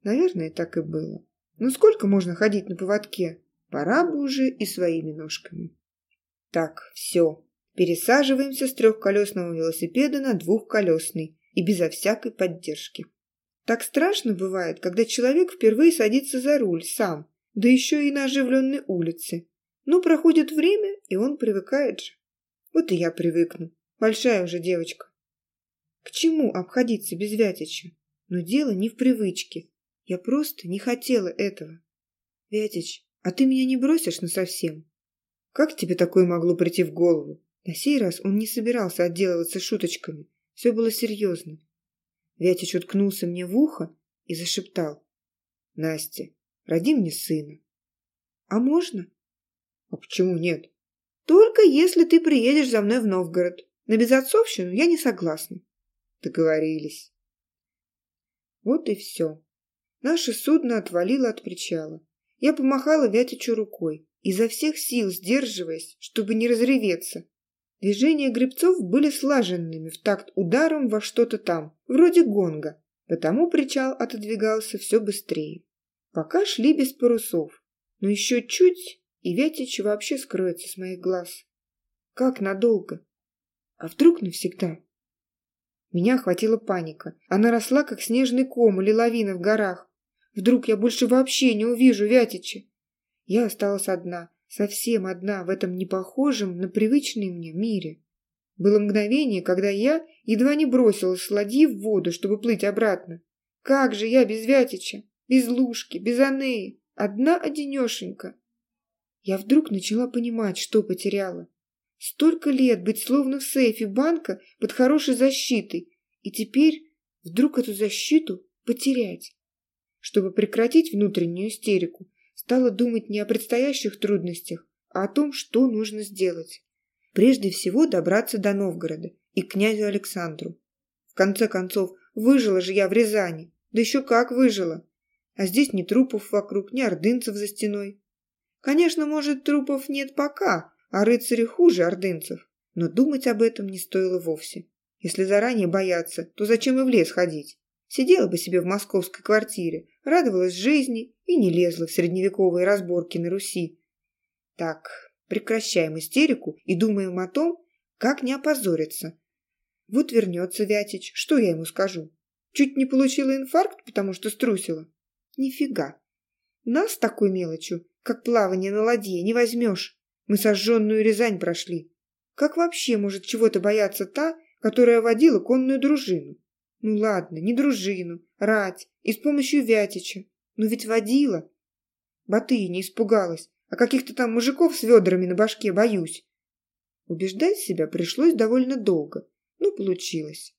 Наверное, так и было. Но сколько можно ходить на поводке? Пора бы уже и своими ножками. Так, все. Пересаживаемся с трехколесного велосипеда на двухколесный и безо всякой поддержки. Так страшно бывает, когда человек впервые садится за руль сам, да еще и на оживленной улице. Но проходит время, и он привыкает же. Вот и я привыкну. Большая уже девочка. К чему обходиться без Вятича? Но дело не в привычке. Я просто не хотела этого. Вятич, а ты меня не бросишь насовсем? Как тебе такое могло прийти в голову? На сей раз он не собирался отделываться шуточками. Все было серьезно. Вятич уткнулся мне в ухо и зашептал. «Настя, роди мне сына». «А можно?» «А почему нет?» «Только если ты приедешь за мной в Новгород. На безотцовщину я не согласна. Договорились. Вот и все. Наше судно отвалило от причала. Я помахала Вятичу рукой, изо всех сил сдерживаясь, чтобы не разреветься. Движения гребцов были слаженными в такт ударом во что-то там, вроде гонга, потому причал отодвигался все быстрее. Пока шли без парусов, но еще чуть, и Вятич вообще скроется с моих глаз. Как надолго? А вдруг навсегда? Меня охватила паника. Она росла, как снежный ком или лавина в горах. Вдруг я больше вообще не увижу Вятича. Я осталась одна, совсем одна в этом непохожем на привычный мне мире. Было мгновение, когда я едва не бросилась с ладьи в воду, чтобы плыть обратно. Как же я без Вятича, без Лушки, без Анеи, одна-одинешенька. Я вдруг начала понимать, что потеряла. Столько лет быть словно в сейфе банка под хорошей защитой, и теперь вдруг эту защиту потерять. Чтобы прекратить внутреннюю истерику, стала думать не о предстоящих трудностях, а о том, что нужно сделать. Прежде всего добраться до Новгорода и к князю Александру. В конце концов, выжила же я в Рязани, да еще как выжила. А здесь ни трупов вокруг, ни ордынцев за стеной. Конечно, может, трупов нет пока, а рыцари хуже ордынцев. Но думать об этом не стоило вовсе. Если заранее бояться, то зачем и в лес ходить? Сидела бы себе в московской квартире, радовалась жизни и не лезла в средневековые разборки на Руси. Так, прекращаем истерику и думаем о том, как не опозориться. Вот вернется Вятич, что я ему скажу? Чуть не получила инфаркт, потому что струсила? Нифига. Нас такой мелочью, как плавание на ладье, не возьмешь. Мы сожженную Рязань прошли. Как вообще может чего-то бояться та, которая водила конную дружину? Ну ладно, не дружину, рать и с помощью Вятича. Но ведь водила. Батыя не испугалась. а каких-то там мужиков с ведрами на башке боюсь. Убеждать себя пришлось довольно долго, но получилось.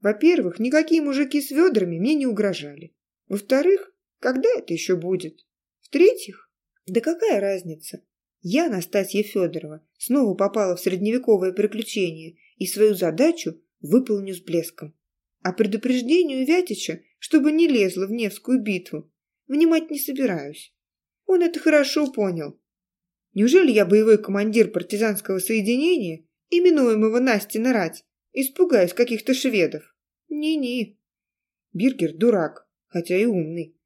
Во-первых, никакие мужики с ведрами мне не угрожали. Во-вторых, когда это еще будет? В-третьих, да какая разница? Я, Настасья Федорова, снова попала в средневековое приключение и свою задачу выполню с блеском. А предупреждению Вятича, чтобы не лезла в Невскую битву, внимать не собираюсь. Он это хорошо понял. Неужели я боевой командир партизанского соединения, именуемого Настина рать, испугаюсь каких-то шведов? Ни-ни. Биргер дурак, хотя и умный.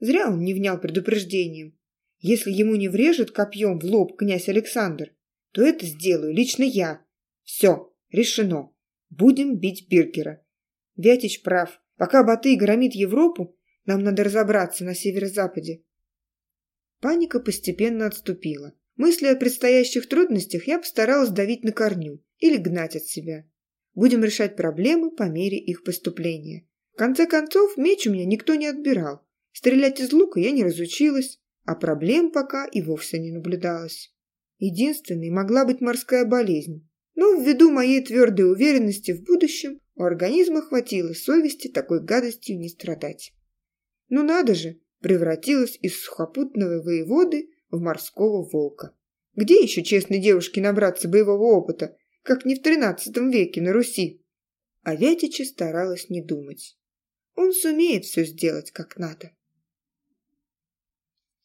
Зря он не внял предупреждением. Если ему не врежет копьем в лоб князь Александр, то это сделаю лично я. Все, решено. Будем бить Биргера. Вятич прав. Пока Батый громит Европу, нам надо разобраться на северо-западе. Паника постепенно отступила. Мысли о предстоящих трудностях я постаралась давить на корню или гнать от себя. Будем решать проблемы по мере их поступления. В конце концов, меч у меня никто не отбирал. Стрелять из лука я не разучилась, а проблем пока и вовсе не наблюдалось. Единственной могла быть морская болезнь. Но ввиду моей твердой уверенности в будущем у организма хватило совести такой гадостью не страдать. Ну надо же, превратилась из сухопутного воеводы в морского волка. Где еще честной девушке набраться боевого опыта, как не в тринадцатом веке на Руси? А Вятича старалась не думать. Он сумеет все сделать как надо.